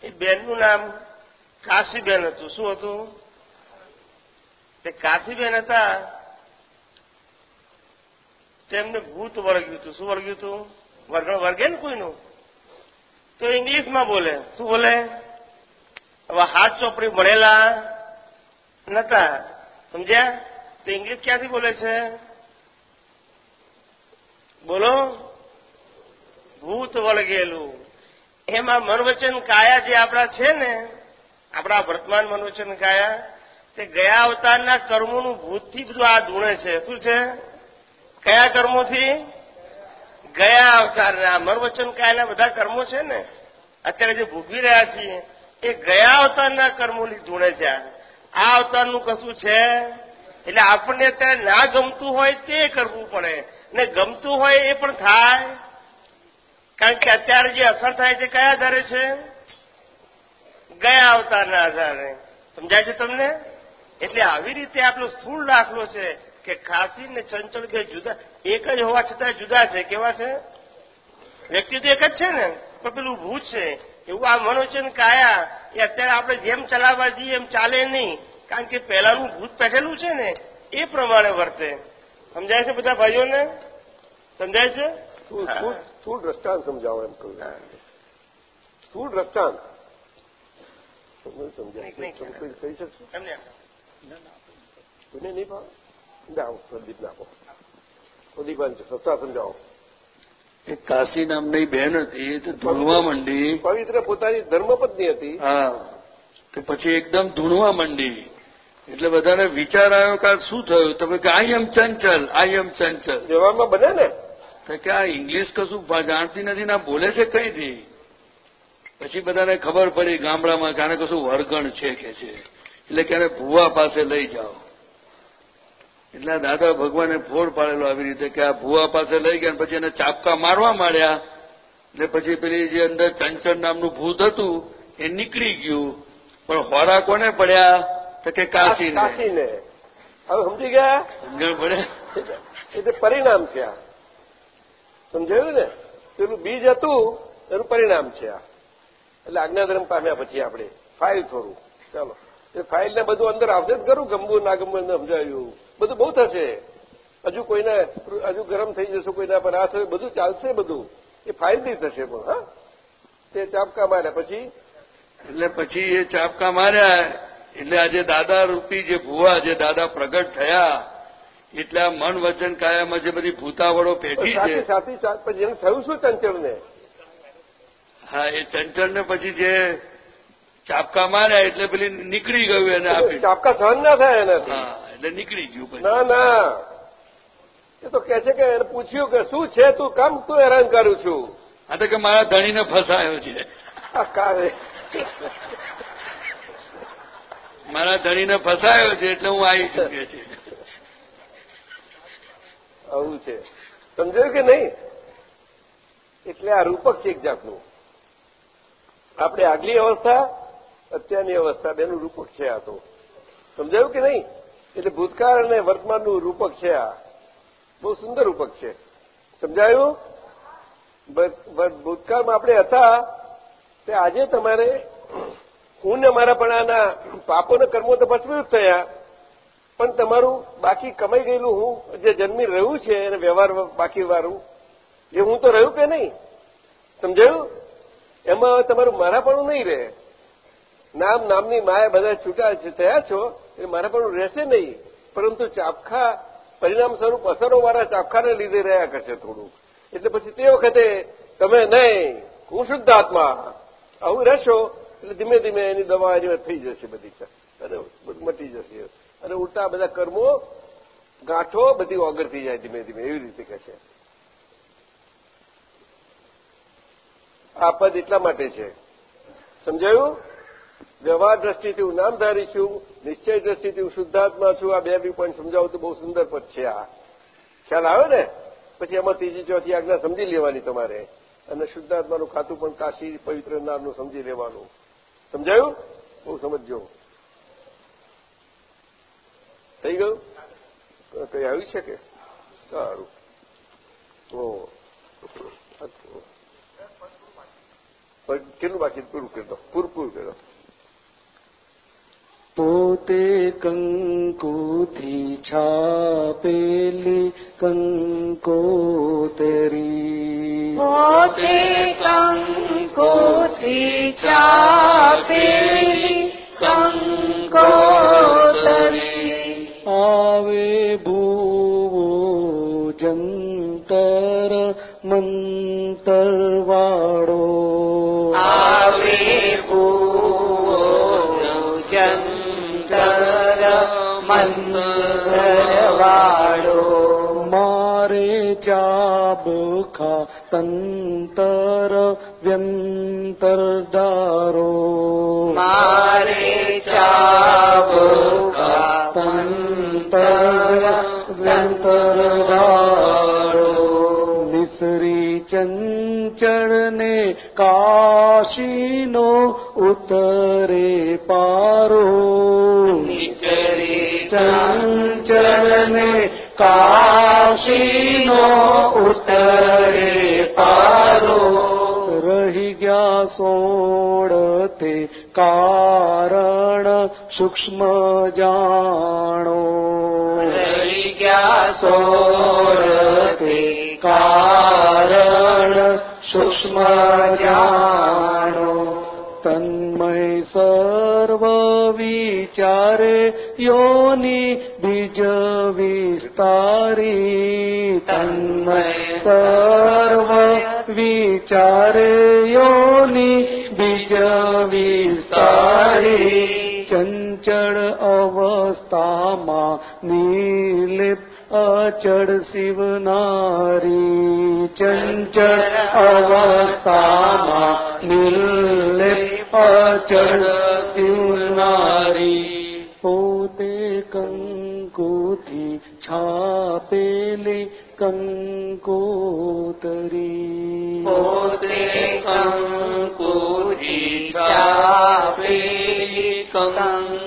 એ બેનનું નામ કાશીબેન હતું. શું હતું? તે કાશીબેન હતા. તેમને ભૂત વર્ગ્યું હતું. શું વર્ગ્યું હતું? વર્ગણ વર્ગે ને કોઈનું? તો ઇંગ્લિશમાં બોલે. શું બોલે? હવે હાથ ચોપડી ભણેલા નતા. સમજ્યા? તો ઇંગ્લિશ ક્યાંથી બોલે છે? બોલો. ભૂત વળગેલું. એમાં મનવચન કાયા જે આપણા છે ને, આપણા વર્તમાન મનવચન કાયા, તે ગયા અવતારના કર્મોનું ભૂતથી બધું આ ધૂણે છે. શું છે? કયા કર્મોથી? ગયા અવતારના અમરવચન કાયના બધા કર્મો છે ને? અત્યારે જે ભોગવી રહ્યા છીએ, એ ગયા અવતારના કર્મોની ધૂણે છે. આ અવતારનું કશું છે? એટલે આપણને અત્યારે ના ગમતું હોય તે કરવું પડે. ને ગમતું હોય એ પણ થાય. કારણ કે અત્યારે જે અસર થાય છે, કયા આધારે છે? ગયા અવતારના આધારે. સમજાય છે તમને? એટલે આવી રીતે આપણો સ્થૂળ દાખલો છે કે ખાસી ને ચંચળ કે જુદા એક જ હોવા છતાં જુદા છે. કેવા છે? વ્યક્તિ તો એક જ છે ને? પણ પેલું ભૂત છે. એવું આ મનોચન કાયા એ અત્યારે આપણે જેમ ચલાવવા જઈએ એમ ચાલે નહીં. કારણ કે પહેલાનું ભૂત બેઠેલું છે ને એ પ્રમાણે વર્તે. સમજાય છે બધા ભાઈઓને? સમજાય છે? સ્થૂળ દ્રષ્ટાંત સમજાવો એમ કહ્યું સ્થૂળ દ્રષ્ટાંત? કહી શકશો? કોઈને નહીં ભાવે ના પ્રદીપ નાખો પ્રદીપાન સસ્તા સમજાવો. એ કાશી નામની બેન હતી તે ધૂણવા માંડી. પવિત્ર પોતાની ધર્મપત્ની હતી. હા તો પછી એકદમ ધૂણવા માંડી. એટલે બધાને વિચાર આવ્યો કે શું થયું? તમે કે આઈ એમ ચંચલ આઈ એમ ચંચલ જવાબમાં બને ને? તો કે આ ઇંગ્લિશ કશું જાણતી નથી ના બોલે છે કઈથી પછી બધાને ખબર પડી ગામડામાં કે આને કશું વર્ગણ છે કે છે. એટલે કે ભુવા પાસે લઈ જાઓ. એટલે દાદા ભગવાને ફોડ પાડેલો આવી રીતે કે આ ભુવા પાસે લઈ ગયા પછી એને ચાપકા મારવા માંડ્યા. એટલે પછી પેલી જે અંદર ચંચળ નામનું ભૂત હતું એ નીકળી ગયું. પણ હોરા કોને પડ્યા? તો કે કાશીને. કાશીને. હવે સમજી ગયા? સમજણ પડે? એટલે પરિણામ છે આ. સમજાયું ને? પેલું બીજ હતું એનું પરિણામ છે આ. એટલે આજ્ઞાધર્મ પામ્યા પછી આપણે. ફાઇલ થોડું. ચાલો. એ ફાઇલ ને બધું અંદર આવશે જ ખરું ગમવું ના ગમવું એમને સમજાવ્યું બધું બહુ થશે. હજુ કોઈને હજુ ગરમ થઈ જશે કોઈના પર આ બધું ચાલશે બધું. એ ફાઇલથી થશે પણ હા. તે ચાપકા માર્યા. પછી? એટલે પછી એ ચાપકા માર્યા. એટલે આજે દાદા રૂપી જે ભુવા જે દાદા પ્રગટ થયા એટલે આ મન વચન કાયામાં જે બધી ભૂતાવળો પેઠી છે. સાથી પછી એને થયું શું ચંચળને હા એ ચંચળને પછી જે ચાપકા માર્યા એટલે પેલી નીકળી ગયું એને આપી. ચાપકા સહન ના થાય એનાથી. એટલે નીકળી ગયું પછી. ના ના. એ તો કે છે કે એને પૂછ્યું કે શું છે તું કામ તું હેરાન કરું છું? આ તો કે મારા ધણીને ફસાયો છે. મારા ધણીને ફસાયો છે એટલે હું આવી છું કે છે. આવું છે. સમજાયું કે નહીં? એટલે આ રૂપક છે એક જાતનું. આપણે આગલી અવસ્થા અત્યારની અવસ્થા બેનું રૂપક છે આ તો. સમજાયું કે નહીં? એટલે ભૂતકાળ અને વર્તમાનનું રૂપક છે આ. બહુ સુંદર રૂપક છે. સમજાયું? ભૂતકાળમાં આપણે હતા તે આજે તમારે હું ને મારા પણ આના પાપોના કર્મો તો ભસ્મીભૂત થયા. પણ તમારું બાકી કમાઈ ગયેલું હું જે જન્મી રહ્યું છે અને વ્યવહાર બાકી વાળું એ હું તો રહ્યું કે નહીં? સમજાયું? એમાં તમારું મારાપણું નહીં રહે. નામ નામની માયા બધા છૂટા થયા છો, એ મારાપણું રહેશે નહીં. પરંતુ ચાપખા પરિણામ સ્વરૂપ અસરોવાળા ચાપખાને લીધે રહ્યા કરશે થોડું એટલે પછી તે વખતે તમે નહીં, હું શુદ્ધ આત્મા. આવું રહેશો, એટલે ધીમે ધીમે એની દવા એની થઈ જશે બધી અને મટી જશે. અને ઉલટા બધા કર્મો, ગાંઠો બધી ઓગળતી જાય ધીમે ધીમે, એવી રીતે કહે છે. આ પદ એટલા માટે છે. સમજાયું? વ્યવહાર દ્રષ્ટિથી હું નામધારી છું, નિશ્ચય દ્રષ્ટિથી હું શુદ્ધાત્મા છું. આ બે બી પોઈન્ટ સમજાવું તો બહુ સુંદર પદ છે આ. ખ્યાલ આવ્યો ને? પછી એમાં ત્રીજી, ચોથી આજ્ઞા સમજી લેવાની તમારે. અને શુદ્ધાત્માનું ખાતું પણ કાશી પવિત્ર નામનું સમજી લેવાનું. સમજાયું? બહુ સમજજો. થઈ ગયું? કઈ આવ્યું છે કે સારું કેટલું બાકી? પૂરું કરી દો. પૂરું પૂરું કરી દો. પોતે કંકુથી છાપેલી કંકોતરી પોતે કંકોથી છાપેલી કંકોતરી આવે ભૂવો જંતર મંતરવાળો व्यन्त्र दारो रेारो विसरि चञ्चरने काशी नो उत्तरे पारो। विशरि चरण કાશીનો ઉતરે પારો. રહી ગયા સોળતે કારણ સૂક્ષ્મ જાણો. રહી ગયા સોળતે કારણ સૂક્ષ્મ જાણો. તન્મય સર્વ विचार योनि बीज विस्तारी। विस्त विचारयोनि बीज विस्त चञ्चर अवस्था मा नीलि अचर शिवी चञ्च अवस्था मा नि અચળ સિંહનારી પોતે કંકુથી છાપેલી કંકોતરી પોતે કંકુથી છાપેલી કંકોતરી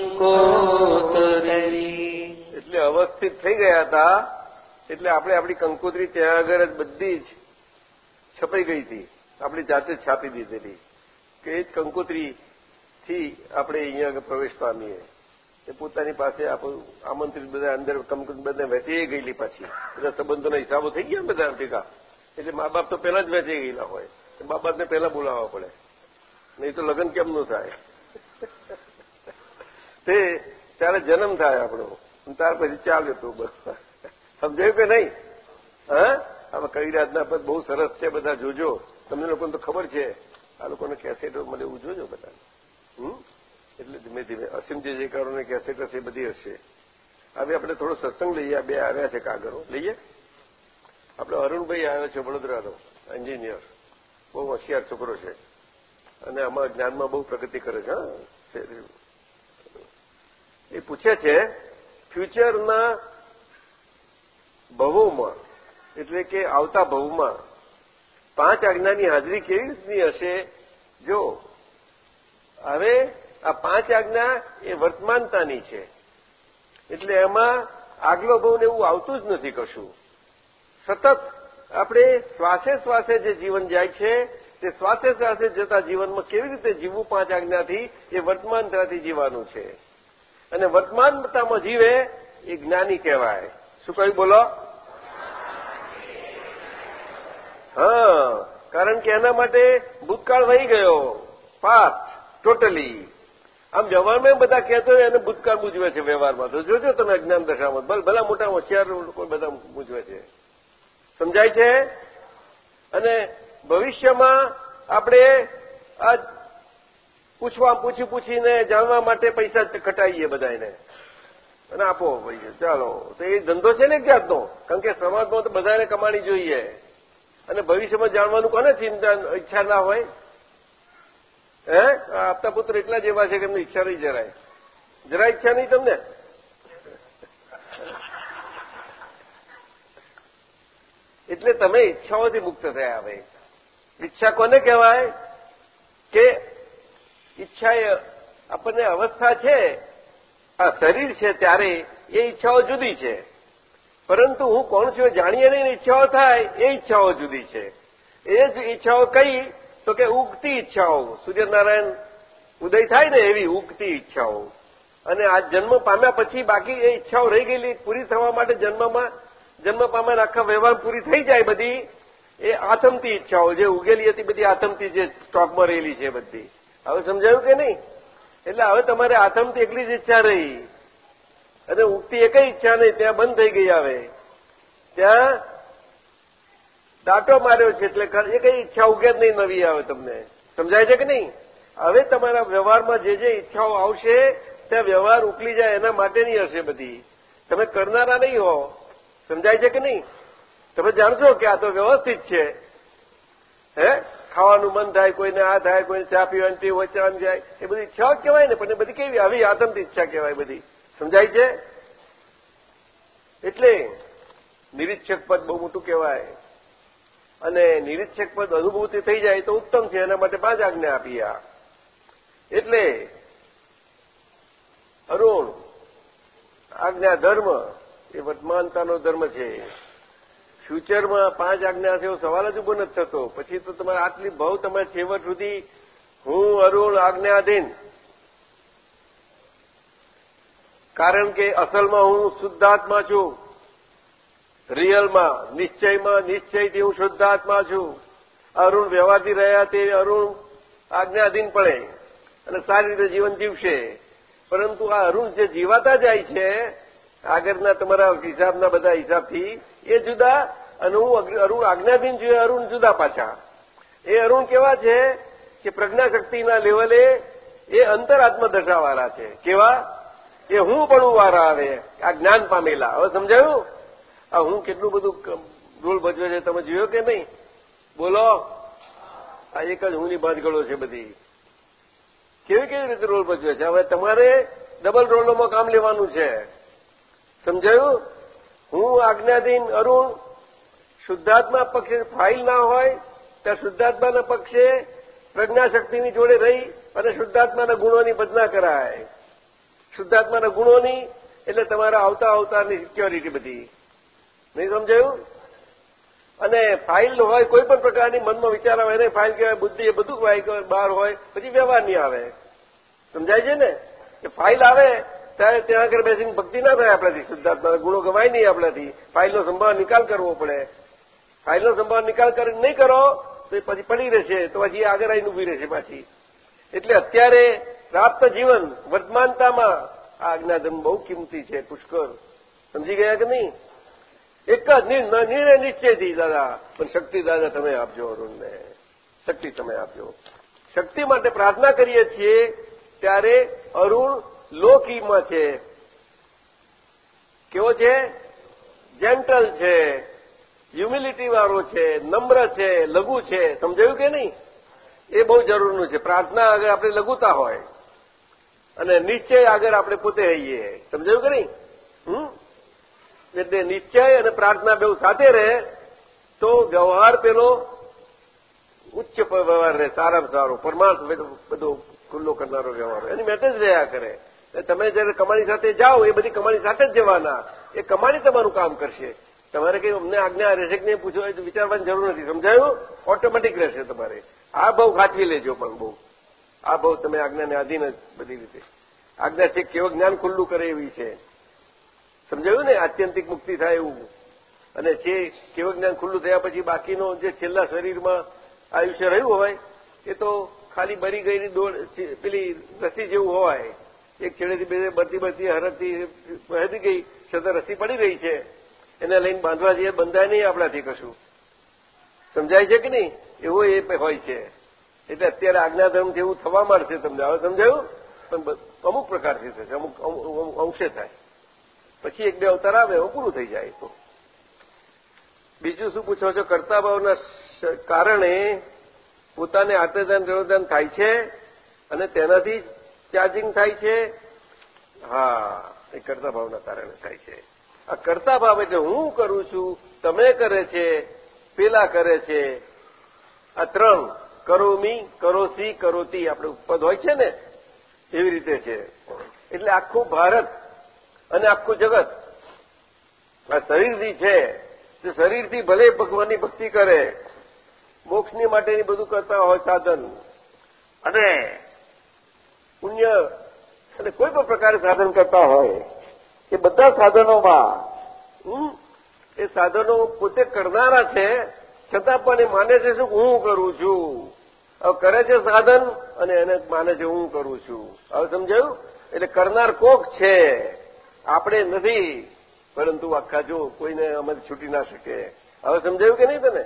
એટલે અવસ્થિત થઈ ગયા હતા એટલે આપણે આપણી કંકોત્રી ત્યાં આગળ જ બધી જ છપાઈ ગઈ હતી. આપણી જાતે જ છાપી દીધેલી. કે એ જ કંકોત્રી થી આપણે અહીંયા પ્રવેશ પામીએ. એ પોતાની પાસે આપણું આમંત્રિત બધા અંદર કંકોત્રી બધા વેચાઈ ગયેલી પાછી. બધા સંબંધોના હિસાબો થઈ ગયા બધા ભેગા. એટલે મા બાપ તો પહેલા જ વેચાઈ ગયેલા હોય. મા બાપને પહેલા બોલાવવા પડે. નહીં તો લગ્ન કેમનું થાય? તે ત્યારે જન્મ થાય આપણો. ત્યાર પછી ચાલે તો બસ. સમજાયું કે નહીં? હા? હવે કઈ રાતના પદ બહુ સરસ છે, બધા જોજો. તમને લોકોને તો ખબર છે. આ લોકોને કેસેટો મળે જોજો બધા હમ? એટલે ધીમે ધીમે અસીમ જે જે કારણે કેસેટ હશે બધી હશે. હવે આપણે થોડો સત્સંગ લઈએ. આ બે આવ્યા છે કાગળો. લઈએ? આપણે અરુણભાઈ આવ્યો છે વડોદરાનો એન્જિનિયર બહુ હોશિયાર છોકરો છે. અને આમાં જ્ઞાનમાં બહુ પ્રગતિ કરે છે એ પૂછે છે ફ્યુચરના ભવોમાં એટલે કે આવતા ભવમાં પાંચ આજ્ઞાની હાજરી કેવી રીતની હશે? જો, હવે આ પાંચ આજ્ઞા એ વર્તમાનતાની છે. એટલે એમાં આગલો ભવને એવું આવતું જ નથી કશું. સતત આપણે શ્વાસે શ્વાસે જે જીવન જાય છે, તે શ્વાસે શ્વાસે જતા જીવનમાં કેવી રીતે જીવવું પાંચ આજ્ઞાથી? એ વર્તમાનતાથી જીવવાનું છે. અને વર્તમાનતામાં જીવે એ જ્ઞાની કહેવાય. શું કહ્યું? બોલો. હા, કારણ કે એના માટે ભૂતકાળ વહી ગયો. પાસ્ટ ટોટલી આમ વ્યવહારમાં બધા કહેતો હોય, એને ભૂતકાળ મૂજવે છે વ્યવહારમાં. તો જોજો તમે અજ્ઞાન દશામાં. ભલે, ભલા મોટા હોશિયાર લોકો બધા મૂજવે છે. સમજાય છે? અને ભવિષ્યમાં આપણે આ પૂછવા, પૂછી, પૂછીને જાણવા માટે પૈસા કટાઈએ બધાને અને આપો ભાઈ ચાલો. તો એ ધંધો છે ને એક જાતનો. કારણ કે સમાજમાં તો બધાને કમાણી જોઈએ. અને ભવિષ્યમાં જાણવાનું કોને ચિંતા, ઈચ્છા ના હોય? હે? આપતા પુત્ર એટલા જ એવા છે કે એમની ઈચ્છા નહીં જરાય. જરા ઈચ્છા નહીં તમને? એટલે તમે ઈચ્છાઓથી મુક્ત થયા હવે. ઈચ્છા કોને કહેવાય? કે ઈચ્છા એ આપણને અવસ્થા છે, આ શરીર છે ત્યારે એ ઈચ્છાઓ જુદી છે. પરંતુ હું કોણ છું જાણીએ નહીં ઈચ્છાઓ થાય, એ ઈચ્છાઓ જુદી છે. એ જ ઈચ્છાઓ કઈ, તો કે ઉગતી ઈચ્છાઓ. સૂર્યનારાયણ ઉદય થાય ને એવી ઉગતી ઈચ્છાઓ. અને આ જન્મ પામ્યા પછી બાકી એ ઈચ્છાઓ રહી ગયેલી, પૂરી થવા માટે જન્મમાં, જન્મ પામ્યા આખા વ્યવહાર પૂરી થઈ જાય બધી, એ આથમતી ઈચ્છાઓ, જે ઉગેલી હતી બધી આથમતી જે સ્ટોકમાં રહેલી છે બધી. હવે સમજાયું કે નહીં? એટલે હવે તમારે આથમતી એકલી જ ઈચ્છા રહી. અને ઉગતી એકઈ ઈચ્છા નહીં, ત્યાં બંધ થઈ ગઈ આવે. ત્યાં દાંટો માર્યો છે એટલે એ કઈ ઈચ્છા ઉગે જ નહીં નવી આવે તમને. સમજાય છે કે નહીં? હવે તમારા વ્યવહારમાં જે જે ઈચ્છાઓ આવશે, ત્યાં વ્યવહાર ઉકલી જાય એના માટેની હશે બધી. તમે કરનારા નહીં હો. સમજાય છે કે નહીં? તમે જાણશો કે આ તો વ્યવસ્થિત છે. હે? ખાવાનું મન થાય, કોઈને આ થાય, કોઈને ચા પીવાની ટેવ વચાવાની જાય. એ બધી ઈચ્છાઓ કહેવાય ને, પણ એ બધી કેવી આવી આતંક ઈચ્છા કહેવાય બધી. સમજાય છે? એટલે નિરીક્ષક પદ બહુ મોટું કહેવાય. અને નિરીક્ષક પદ અનુભૂતિ થઈ જાય તો ઉત્તમ છે, એના માટે પાંચ આજ્ઞા આપી આ. એટલે અરુણ, આજ્ઞા ધર્મ એ વર્તમાનતાનો ધર્મ છે. ફ્યુચરમાં પાંચ આજ્ઞા છે, એવો સવાલ જ ઊભો નથી થતો. પછી તો તમારે આટલી ભાવ તમે છેવટ સુધી હું અરુણ આજ્ઞાધીન કારણ કે અસલમાં હું શુદ્ધાત્મા છું. રિયલમાં, નિશ્ચયમાં, નિશ્ચયથી હું શુદ્ધાત્મા છું. અરુણ વ્યવહારથી રહ્યા તે અરુણ આજ્ઞાધીન પડે અને સારી રીતે જીવન જીવશે. પરંતુ આ અરુણ જે જીવાતા જાય છે, આગળના તમારા હિસાબના બધા હિસાબથી, એ જુદા અને હું અરુણ આજ્ઞાધીન છું અરુણ જુદા પાછા. એ અરુણ કેવા છે કે પ્રજ્ઞાશક્તિના લેવલે એ અંતરાત્મ દશાવાળા છે. કેવા? એ હું પણ વારા આવે, આ જ્ઞાન પામેલા. હવે સમજાયું? આ હું કેટલું બધું રોલ ભજવે છે, તમે જોયો કે નહીં? બોલો. આ એક જ હુંની બાંધગળો છે બધી. કેવી કેવી રીતે રોલ ભજવે છે? હવે તમારે ડબલ રોલોમાં કામ લેવાનું છે. સમજાયું? હું આજ્ઞાધીન અરુણ, શુદ્ધાત્મા પક્ષે ફાઇલ ના હોય, ત્યાં શુદ્ધાત્માના પક્ષે પ્રજ્ઞાશક્તિની જોડે રહી અને શુદ્ધાત્માના ગુણોની ભજના કરાય. શુદ્ધાત્માના નહીં એટલે તમારા આવતા અવતારની સિક્યોરિટી બધી. નહીં સમજાયું? અને ફાઇલ હોય કોઈ પણ પ્રકારની, મનમાં વિચાર આવે, એને ફાઇલ કહેવાય, બુદ્ધિ એ બધું બહાર હોય, પછી વ્યવહાર નહીં આવે. સમજાય છે ને? કે ફાઇલ આવે, ત્યારે ત્યાં આગળ બેસીને ભક્તિ ના થાય આપણાથી. શુદ્ધાત્મા ગુણો ગવાય નહીં આપણાથી. ફાઇલનો સંભાળ નિકાલ કરવો પડે. ફાઇલનો સંભાળ નિકાલ કરી નહીં કરો, તો એ પછી પડી રહેશે. તો પછી આગળ આવીને ઊભી રહેશે પાછી. એટલે અત્યારે પ્રાપ્ત જીવન, વર્તમાનતામાં આ આજ્ઞાધર્મ બહુ કિંમતી છે પુષ્કર સમજી ગયા કે નહીં? એક જ નિર્ણય નિશ્ચયથી દાદા. પણ શક્તિ, દાદા, તમે આપજો અરુણને. શક્તિ તમે આપજો. શક્તિ માટે પ્રાર્થના કરીએ છીએ ત્યારે અરુણ લોકીમાં છે. કેવો છે? જેન્ટલ છે. હ્યુમિલિટી વાળો છે, નમ્ર છે, લઘુ છે. સમજાયું કે નહીં? એ બહુ જરૂરનું છે. પ્રાર્થના આગળ આપણે લઘુતા હોય અને નિશ્ચય આગળ આપણે પોતે રહીએ. સમજાયું કે નહીં? હમ? એટલે નિશ્ચય અને પ્રાર્થના બેઉ સાથે રહે તો વ્યવહાર પેલો ઉચ્ચ વ્યવહાર રહે, સારામાં સારો. પરમાર્થ બધો ખુલ્લો કરનારો વ્યવહાર એની મેટેજ રહ્યા કરે. તમે જયારે કમાણી સાથે જાઓ, એ બધી કમાણી સાથે જ જવાના. એ કમાણી તમારું કામ કરશે. તમારે કઈ અમને આજ્ઞા રહેશે કે નહીં પૂછો એ વિચારવાની જરૂર નથી. સમજાયું? ઓટોમેટિક રહેશે તમારે. આ બહુ ખાચવી લેજો પણ બહુ. આ ભાવ તમે આજ્ઞાને આધીન જ બધી રીતે. આજ્ઞા છે કેવો જ્ઞાન ખુલ્લું કરે એવી છે. સમજાયું ને? આત્યંતિક મુક્તિ થાય એવું. અને છે કેવું જ્ઞાન ખુલ્લું થયા પછી બાકીનો જે છેલ્લા શરીરમાં આયુષ્ય રહ્યું હોય, એ તો ખાલી બરી ગયેલી દોડ પેલી રસી જેવું હોય. એક છેડેથી બે બરતી બરતી હરતી વહેતી ગઈ, છતાં રસી પડી રહી છે. એને લઈને બાંધવા જઈએ બંધાય નહીં આપણાથી કશું. સમજાય છે કે નહીં? એવો એ હોય છે. એટલે અત્યારે આજ્ઞાધર્મ જેવું થવા માંડશે તમને. હવે સમજાયું? પણ અમુક પ્રકારથી થશે અમુક અંશે થાય. પછી એક બે અવતાર આવે એવું પૂરું થઈ જાય તો. બીજું શું પૂછો છો? કરતા ભાવના કારણે પોતાને આત્મદાન જળદાન થાય છે અને તેનાથી ચાર્જિંગ થાય છે? હા, એ કરતા ભાવના કારણે થાય છે. આ કરતા ભાવ એટલે હું કરું છું, તમે કરે છે, પેલા કરે છે. આ ત્રણ કરોમી, કરોસી, કરોતી આપણે પદ હોય છે ને, એવી રીતે છે. એટલે આખું ભારત અને આખું જગત આ શરીરથી છે. તે શરીરથી ભલે ભગવાનની ભક્તિ કરે, મોક્ષની માટેની બધું કરતા હોય સાધન. અને પુણ્ય અને કોઈ પણ પ્રકારે સાધન કરતા હોય, એ બધા સાધનોમાં એ સાધનો પોતે કરનારા છે છતાં પણ એ માને છે શું હું કરું છું? હવે કરે છે સાધન અને એને માને છે હું કરું છું. હવે સમજાયું? એટલે કરનાર કોક છે. આપણે નથી. પરંતુ આખા જો કોઈને અમે છૂટી ના શકે. હવે સમજાયું કે નહીં તને?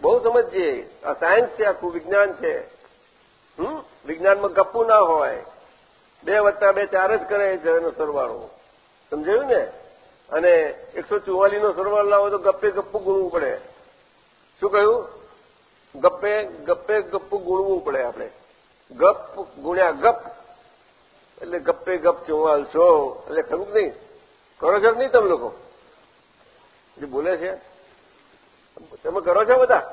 બહુ સમજીએ. આ સાયન્સ છે, આખું વિજ્ઞાન છે. હમ? વિજ્ઞાનમાં ગપ્પુ ના હોય. બે વત્તા બે ચાર જ કરે છે એનો સરવાળો. સમજાયું ને? અને એકસો ચુમ્માલીનો સરવાળો લાવો તો ગપ્પે ગપ્પું ગુણવું પડે. શું કહ્યું? ગપ્પે ગપ્પે ગપ્પુ ગુણવું પડે આપણે. ગપ ગુણ્યા ગપ એટલે ગપ્પે ગપ ચુમ્માલશો એટલે ખરું નહીં? કરો છો નહીં તમે લોકો? જે બોલે છે? તમે કરો છો બધા?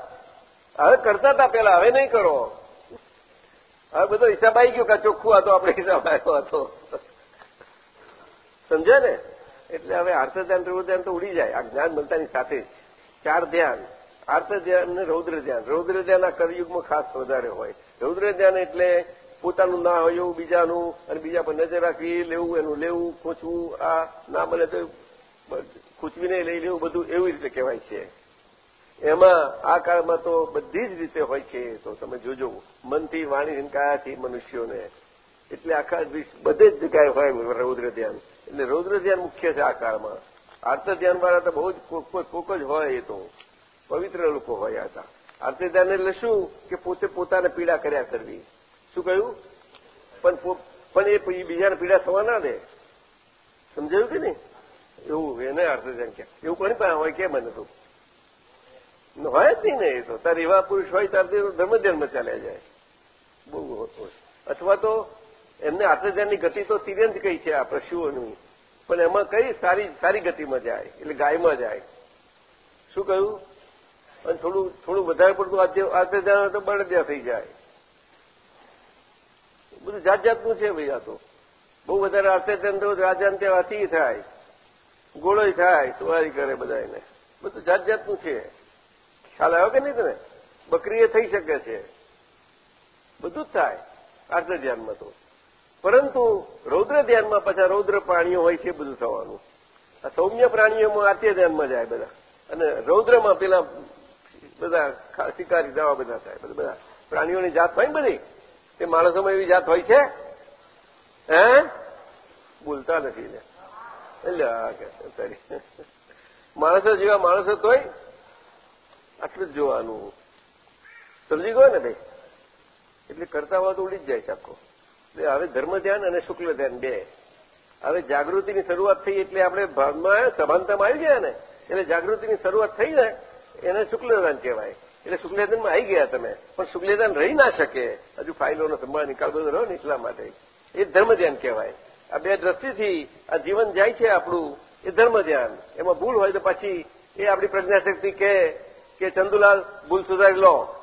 હવે કરતા હતા પેલા હવે નહીં કરો. હવે બધો હિસાબ આવી ગયો કે ચોખ્ખું હતો આપણે હિસાબ આવ્યો હતો. સમજે ને? એટલે હવે આર્થ ધ્યાન ધ્યાન તો ઉડી જાય. આ જ્ઞાન બનતાની સાથે ચાર ધ્યાન. આર્થ ધ્યાન અને રૌદ્ર ધ્યાન રૌદ્ર ધ્યાન આ કલયુગમાં ખાસ વધારે હોય. રૌદ્ર ધ્યાન એટલે પોતાનું ના હોય એવું બીજાનું અને બીજા પર નજર રાખવી, લેવું, એનું લેવું, ખૂંચવું, આ ના બને તો ખૂંચવીને લઈ લેવું, બધું એવી રીતે કહેવાય છે. એમાં આ કાળમાં તો બધી જ રીતે હોય છે તો તમે જોજો, મનથી વાણી કાયાથી મનુષ્યોને. એટલે આખા બધે જ જગ્યાએ હોય રૌદ્ર ધ્યાન એટલે રૌદ્ર ધ્યાન મુખ્ય છે આ કાળમાં. આર્ત ધ્યાન વાળા તો બહુ જ કોક જ હોય એ તો. પવિત્ર લોકો હોય હતા આરતીદાન એટલે શું કે પોતે પોતાને પીડા કર્યા કરવી. શું કહ્યું? પણ પણ એ બીજાને પીડા થવા ના દે. સમજાયું કે નહીં? એવું એને આરતીદાન કે એવું કોની પાસે હોય? કેમ મને તું? હોય જ નહીં ને એ તો. તારે એવા પુરુષ હોય ત્યારે ધર્મ ધ્યાનમાં ચાલ્યા જાય. બહુ અથવા તો એમને આત્મધ્યાનની ગતિ તો તિર્યંત કઈ છે આ પશુઓની. પણ એમાં કઈ સારી સારી ગતિમાં જાય? એટલે ગાયમાં જાય. શું કહ્યું? અને થોડું થોડું વધારે પડતું આત્મધ્યાન તો બળદ્યા થઈ જાય. બધું જાત જાતનું છે ભાઈ આ તો. બહુ વધારે આત્મધ્યાન તો રાજાને ત્યાં હાથી થાય. ગોળોય થાય, સવારી કરે બધા એને બધું જાત જાતનું છે. ખ્યાલ આવ્યો કે નહીં તને? એ થઈ શકે છે. બધું જ થાય આર્થ ધ્યાનમાં તો. પરંતુ રૌદ્ર ધ્યાનમાં પાછા રૌદ્ર પ્રાણીઓ હોય છે બધું થવાનું. આ સૌમ્ય પ્રાણીઓમાં આત્ય ધ્યાનમાં જાય બધા. અને રૌદ્રમાં પેલા બધા શિકારી દવા બધા થાય. બધા પ્રાણીઓની જાત હોય બધી? તે માણસોમાં એવી જાત હોય છે? હે? બોલતા નથી ને. માણસો જેવા માણસો તોય આટલું જ જોવાનું. સમજી ગયો ને ભાઈ? એટલે કરતા હોય તો ઉડી જ જાય છે આખો. એટલે હવે ધર્મ ધ્યાન અને શુક્લ ધ્યાન બે. હવે જાગૃતિની શરૂઆત થઈ એટલે આપણે ભાગમાં સભાનતામાં આવી ગયા ને. એટલે જાગૃતિની શરૂઆત થઈ ને એને શુક્લદાન કહેવાય. એટલે શુક્લદાનમાં આવી ગયા તમે. પણ શુક્લદાન રહી ના શકે. હજુ ફાઇલોનો સંભાળ, નિકાલ બધો રહ્યો ને એટલા માટે. એ ધર્મ ધ્યાન કહેવાય. આ બે દ્રષ્ટિથી આ જીવન જાય છે આપણું, એ ધર્મ ધ્યાન એમાં ભૂલ હોય તો પછી એ આપણી પ્રજ્ઞાશક્તિ કહે કે, ચંદુલાલ, ભૂલ સુધારી લો.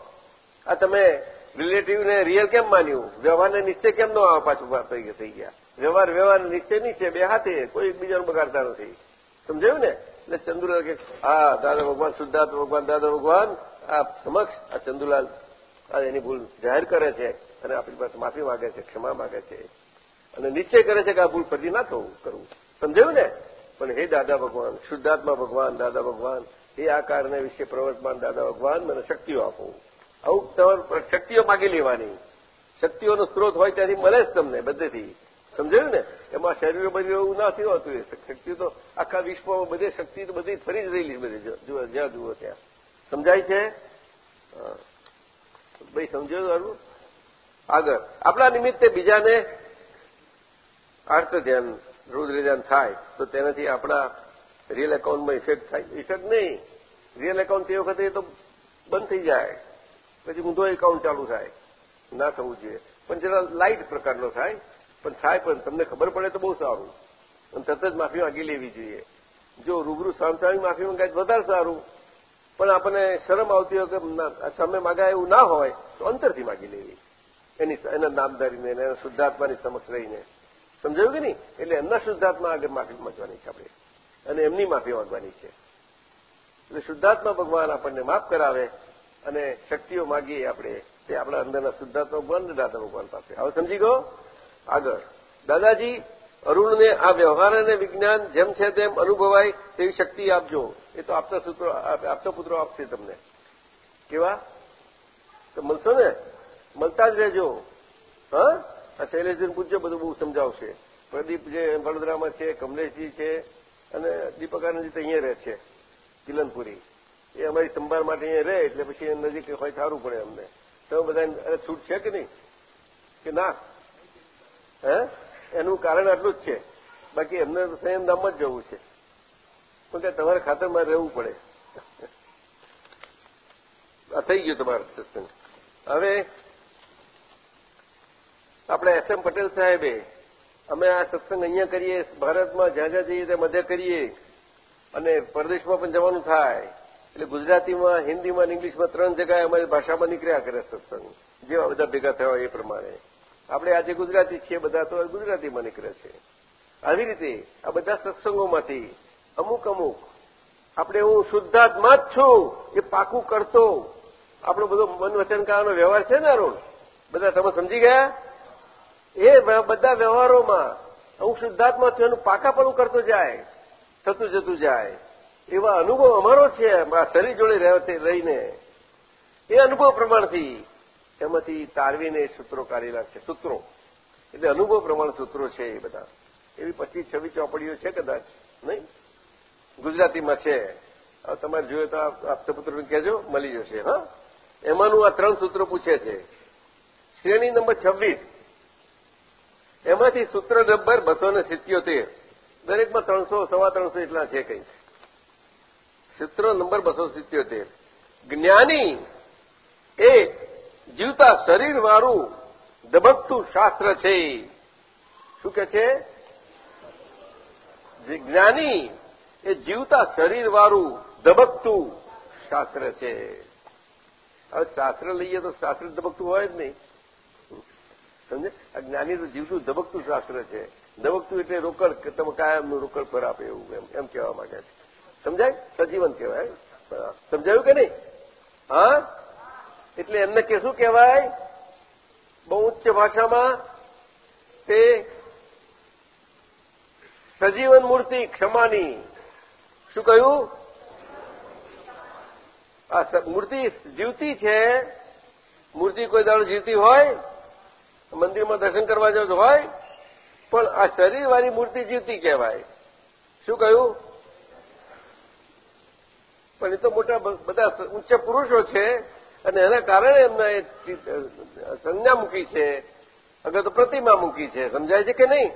આ તમે રિલેટીવને રિયલ કેમ માન્યું? વ્યવહારને નિશ્ચય કેમ ન આવે પાછું થઈ ગયા? વ્યવહાર વ્યવહાર નિશ્ચય છે, બે હાથે. કોઈ એકબીજાનું બગાડતા નથી. સમજાયું ને? એટલે ચંદુલાલ કે, હા, દાદા ભગવાન શુદ્ધાર્થ ભગવાન, દાદા ભગવાન આ સમક્ષ આ ચંદુલાલ એની ભૂલ જાહેર કરે છે અને આપણી પાસે માફી માંગે છે, ક્ષમા માંગે છે. અને નિશ્ચય કરે છે કે આ ભૂલ ફરી ના થવું, કરવું. સમજાયું ને? પણ હે દાદા ભગવાન, શુદ્ધાત્મા ભગવાન, દાદા ભગવાન એ આ કારણે વિશે પ્રવર્તમાન દાદા ભગવાન, મને શક્તિઓ આપો. આવું શક્તિઓ માગી લેવાની. શક્તિઓનો સ્ત્રોત હોય ત્યાંથી મળે જ તમને બધેથી. સમજાયું ને? એમાં શરીર બધી એવું ના થયું હોતું એ શક્તિ તો આખા વિશ્વમાં બધી શક્તિ તો બધી ફરી જ રહેલી બધી જ્યાં જુઓ ત્યાં. સમજાય છે? ભાઈ સમજાયું સારું આગળ. આપણા નિમિત્તે બીજાને આર્થ ધ્યાન, રુદ્ર ધ્યાન થાય, તો તેનાથી આપણા રિયલ એકાઉન્ટમાં ઇફેક્ટ થાય. ઇફેક્ટ નહીં. રિયલ એકાઉન્ટ તે વખતે તો બંધ થઈ જાય. પછી ઊંધો એકાઉન્ટ ચાલુ થાય. ના થવું જોઈએ. પણ જરા લાઇટ પ્રકારનો થાય. પણ થાય, પણ તમને ખબર પડે તો બહુ સારું. અને તરત જ માફી માંગી લેવી જોઈએ. જો રૂબરૂ સામસામી માફી માંગાય તો વધારે સારું. પણ આપણને શરમ આવતી હોય કે સામે માગા એવું ના હોય, તો અંતરથી માગી લેવી. એની એના નામદારીને, એના શુદ્ધાત્માની સમક્ષ રહીને. સમજાયું કે નહીં? એટલે એમના શુદ્ધાત્મા આગળ માફી માંગવાની છે આપણે. અને એમની માફી માંગવાની છે. એટલે શુદ્ધાત્મા ભગવાન આપણને માફ કરાવે અને શક્તિઓ માગીએ આપણે. તે આપણા અંદરના શુદ્ધાત્મા ભગવાન દાદા ભગવાન પાસે. હવે સમજી ગયો? આગળ. દાદાજી, અરુણને આ વ્યવહાર અને વિજ્ઞાન જેમ છે તેમ અનુભવાય તેવી શક્તિ આપજો. એ તો આપતા સૂત્રો આપતા પુત્રો આપશે તમને. કેવા? તો મળશો ને? મળતા જ રહેજો. હા? આ શૈલેષજીને પૂછજો બધું બહુ સમજાવશે. પ્રદીપ જે વડોદરામાં છે, કમલેશજી છે, અને દીપકાનંદજી તો અહીંયા રહે છે કિલનપુરી એ અમારી સંભાળ માટે અહીંયા રહે, એટલે પછી નજીક હોય સારું પડે અમને. તમે બધા છૂટ છે કે નહીં? કે ના? હે? એનું કારણ આટલું જ છે. બાકી એમને સંયમધામમાં જ જવું છે. પણ કે તમારે ખાતરમાં રહેવું પડે. આ થઈ ગયું તમારું સત્સંગ. હવે આપણે એસ એમ પટેલ સાહેબે અમે આ સત્સંગ અહીંયા કરીએ, ભારતમાં જ્યાં જ્યાં જઈએ ત્યાં મધ્ય કરીએ અને પરદેશમાં પણ જવાનું થાય. એટલે ગુજરાતીમાં, હિન્દીમાં ઇંગ્લિશમાં ત્રણ જગ્યાએ અમારી ભાષામાં નીકળ્યા કરે સત્સંગ. જેવા બધા ભેગા થયા એ પ્રમાણે. આપણે આજે ગુજરાતી છીએ, બધા તો ગુજરાતીમાં નીકળે છે. આવી રીતે આ બધા સત્સંગોમાંથી અમુક અમુક આપણે હું શુદ્ધાત્મા જ છું, એ પાકું કરતો. આપણો બધો મન વચન કારનો વ્યવહાર છે ને અરુણ? બધા તમે સમજી ગયા? એ બધા વ્યવહારોમાં હું શુદ્ધાત્મા છું, એનું પાકાપણું કરતો જાય, થતું જતું જાય. એવા અનુભવ અમારો છે શરીર જોડે રહીને. એ અનુભવ પ્રમાણથી એમાંથી તારવીને સૂત્રો કાઢેલા છે સૂત્રો. એટલે અનુભવ પ્રમાણ સૂત્રો છે એ બધા. એવી પચીસ છવ્વીસ ચોપડીઓ છે કદાચ. નહીં? ગુજરાતીમાં છે. તમારે જોઈએ તો આપતપુત્રને કહેજો, મળી જશે. હા? એમાંનું આ ત્રણ સૂત્રો પૂછે છે. શ્રેણી નંબર છવ્વીસ. એમાંથી સૂત્ર નંબર બસો ને સિત્યોતેર. દરેકમાં ત્રણસો, સવા ત્રણસો એટલા છે કંઈક. સૂત્ર નંબર બસો સિત્યોતેર. જ્ઞાની એ જીવતા શરીરવાળું ધબકતું શાસ્ત્ર છે. શું કે છે? જ્ઞાની એ જીવતા શરીરવાળું ધબકતું શાસ્ત્ર છે. હવે શાસ્ત્ર લઈએ તો શાસ્ત્ર ધબકતું હોય જ નહીં. સમજે? આ જ્ઞાની તો જીવતું ધબકતું શાસ્ત્ર છે. ધબકતું એટલે રોકડ તમે કાયમનું રોકડ પર આપે એવું એમ એમ કહેવા માંગે છે. સમજાય? સજીવન કહેવાય સમજાયું કે નહીં? હા? એટલે એમને કે શું કહેવાય? બહુ ઉચ્ચ ભાષામાં તે સજીવન મૂર્તિ ક્ષમાની. શું કહ્યું? આ મૂર્તિ જીવતી છે. મૂર્તિ કોઈ દાડો જીવતી હોય, મંદિરમાં દર્શન કરવા જાવ હોય, પણ આ શરીરવાળી મૂર્તિ જીવતી કહેવાય. શું કહ્યું? પણ એ તો મોટા બધા ઉચ્ચ પુરુષો છે. અને એના કારણે એમને સંજ્ઞા મૂકી છે, અગર તો પ્રતિમા મૂકી છે. સમજાય છે કે નહીં?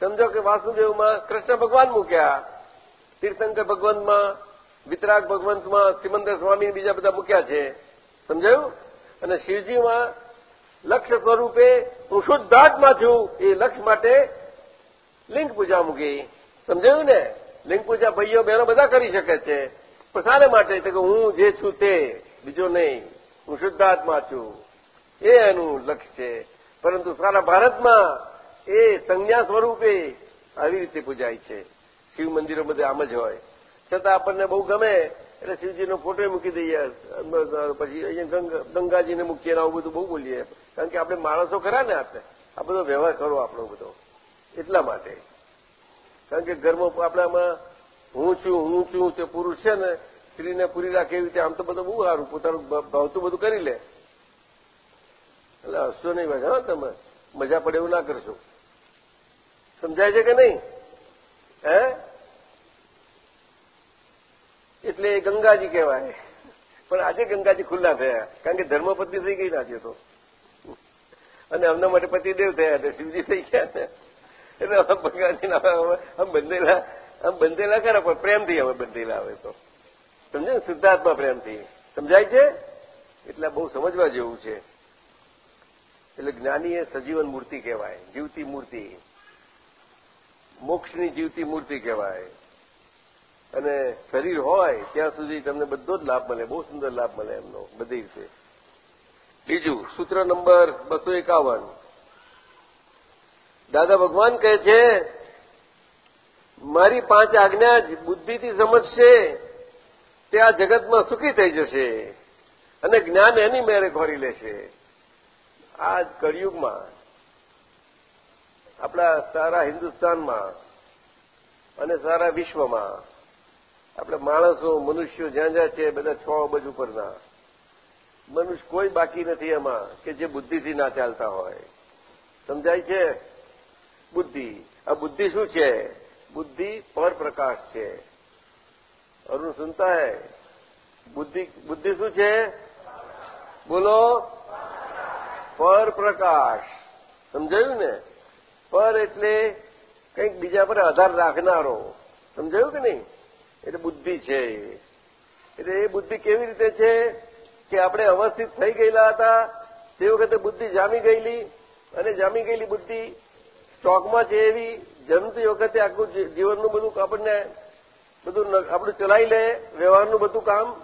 સમજો કે વાસુદેવમાં કૃષ્ણ ભગવાન મૂક્યા, તીર્થંકર ભગવંતમાં વિતરાગ ભગવંતમાં, સિમંદર સ્વામી બીજા બધા મૂક્યા છે. સમજાયું? અને શિવજીમાં લક્ષ્ય સ્વરૂપે હું શુદ્ધાત્મા છું, એ લક્ષ્ય માટે લિંગ પૂજા મૂકી. સમજાયું ને? લિંગ પૂજા ભાઈઓ બહેનો બધા કરી શકે છે. પણ શાને માટે? કે હું જે છું તે. બીજો નહીં, હું શુદ્ધાત્મા છું. એ એનું લક્ષ્ય છે. પરંતુ સારા ભારતમાં એ સંજ્ઞા સ્વરૂપે આવી રીતે પૂજાય છે. શિવ મંદિરો બધે આમ જ હોય. છતાં આપણને બહુ ગમે એટલે શિવજીનો ફોટો મૂકી દઈએ. પછી અહીંયા ગંગાજીને મૂકીએ આવું બધું બહુ બોલીએ. કારણ કે આપણે માણસો ખરા ને આપણે. આ બધો વ્યવહાર કરો આપણો બધો. એટલા માટે. કારણ કે ઘરમાં આપણામાં હું છું હું છું તે પુરુષ છે ને સ્ત્રીને પૂરી રાખે એવી રીતે આમ તો બધું બહુ સારું, પોતાનું ભાવતું બધું કરી લે. એટલે હસશો નહીં હા, તમે. મજા પડે એવું ના કરશો. સમજાય છે કે નહીં? હે? એટલે ગંગાજી કહેવાય. પણ આજે ગંગાજી ખુલ્લા થયા, કારણ કે ધર્મપત્ની થઈ ગઈ આજે તો. અને અમના માટે પતિદેવ થયા એટલે શિવજી થઈ ગયા ને એટલે ગંગાજી આમ બંધેલા આમ બંધેલા ખરા, પણ પ્રેમથી હવે બંધેલા આવે તો. સમજે ને? સિદ્ધાર્થમાં પ્રેમથી. સમજાય છે? એટલે બહુ સમજવા જેવું છે. એટલે જ્ઞાની એ સજીવન મૂર્તિ કહેવાય, જીવતી મૂર્તિ. મોક્ષની જીવતી મૂર્તિ કહેવાય. અને શરીર હોય, ત્યાં સુધી તમને બધો જ લાભ મળે, બહુ સુંદર લાભ મળે એમનો, બધી રીતે. બીજું, સૂત્ર નંબર બસો એકાવન. દાદા ભગવાન કહે છે, મારી પાંચ આજ્ઞા જ બુદ્ધિથી સમજશે તે આ જગતમાં સુખી થઈ જશે અને જ્ઞાન એની મેરે ખોરી લેશે. આ કળિયુગમાં આપણા સારા હિન્દુસ્તાનમાં અને સારા વિશ્વમાં આપણે માણસો, મનુષ્યો જ્યાં જ્યાં છે બધા છ અબજ ઉપરના. મનુષ્ય કોઈ બાકી નથી એમાં કે જે બુદ્ધિથી ના ચાલતા હોય. સમજાય છે? બુદ્ધિ. આ બુદ્ધિ શું છે? બુદ્ધિ પર પ્રકાશ છે. અરુણ સુનતા હૈ. બુદ્ધિ બુદ્ધિ શું છે? બોલો. પર પ્રકાશ સમજાયું ને? પર એટલે કંઈક બીજા પર આધાર રાખનારો. સમજાયું કે નહીં? એટલે બુદ્ધિ છે. એટલે એ બુદ્ધિ કેવી રીતે છે કે આપણે અવસ્થિત થઈ ગયેલા હતા, તે વખતે બુદ્ધિ જામી ગયેલી અને જામી ગયેલી બુદ્ધિ સ્ટોકમાં છે એવી, જન્મતી વખતે આખું જીવનનું બધું આપણને બધું આપણું ચલાવી લે, વ્યવહારનું બધું કામ,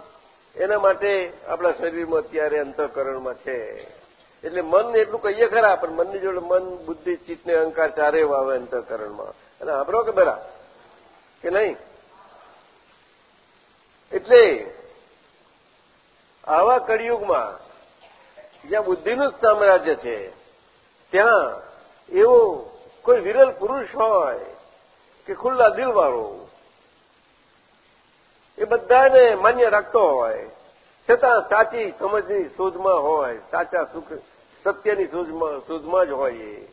એના માટે આપણા શરીરમાં અત્યારે અંતઃકરણમાં છે. એટલે મન એટલું કહીએ ખરા, પણ મનની જોડે મન, બુદ્ધિ ચિત્તને અહંકાર ચારે વાવે અંતઃકરણમાં. અને આપણો કે બરા કે નહીં? એટલે આવા કળિયુગમાં જ્યાં બુદ્ધિનું જ સામ્રાજ્ય છે, ત્યાં એવો કોઈ વિરલ પુરુષ હોય કે ખુલ્લા દિલવાળો એ બધાને માન્ય રાખતો હોય. છતાં સાચી સમજની શોધમાં હોય. સાચા સુખ, સત્યની શોધમાં શોધમાં જ હોય એ.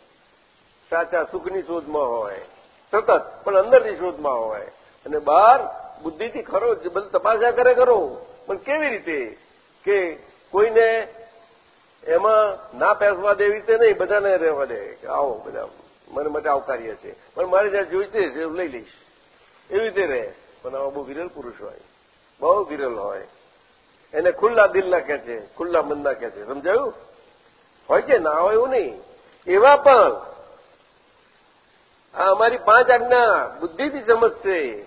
સાચા સુખની શોધમાં હોય. સતત, પણ અંદરની શોધમાં હોય. અને બહાર બુદ્ધિથી ખરો બધું તપાસ્યા કરે ખરો. પણ કેવી રીતે કે કોઈને એમાં ના પેસવા દેવી રીતે નહીં, બધાને રહેવા દે. કે આવો બધા, મને માટે આવકાર્ય છે. પણ મારે જ્યાં જોઈતી છે એવું લઈ લઈશ. એવી રીતે રહે. પણ આવા બહુ વિરલ પુરુષ હોય. બહુ વિરલ હોય. એને ખુલ્લા દિલના કહે છે, ખુલ્લા મનના કહે છે. સમજાયું? હોય છે, ના હોય એવું નહીં. એવા પણ આ અમારી પાંચ આજ્ઞા બુદ્ધિથી સમજશે.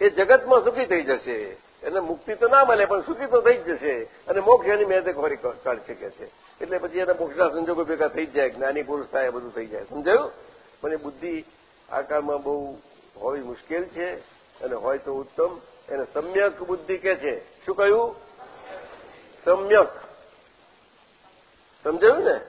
એ જગતમાં સુખી થઈ જશે. એને મુક્તિ તો ના મળે, પણ સુખી તો થઈ જ જશે. અને મોક્ષ એની મહેનતે ખોરી કે છે. એટલે પછી એના મોક્ષના સંજોગો ભેગા થઈ જાય, જ્ઞાની પુરુષ થાય બધું થઈ જાય. સમજાયું? એ બુદ્ધિ આકારમાં બહુ હોવી મુશ્કેલ છે. અને હોય તો ઉત્તમ. એને સમ્યક બુદ્ધિ કે છે. શું કહ્યું? સમ્યક. સમજાયું ને?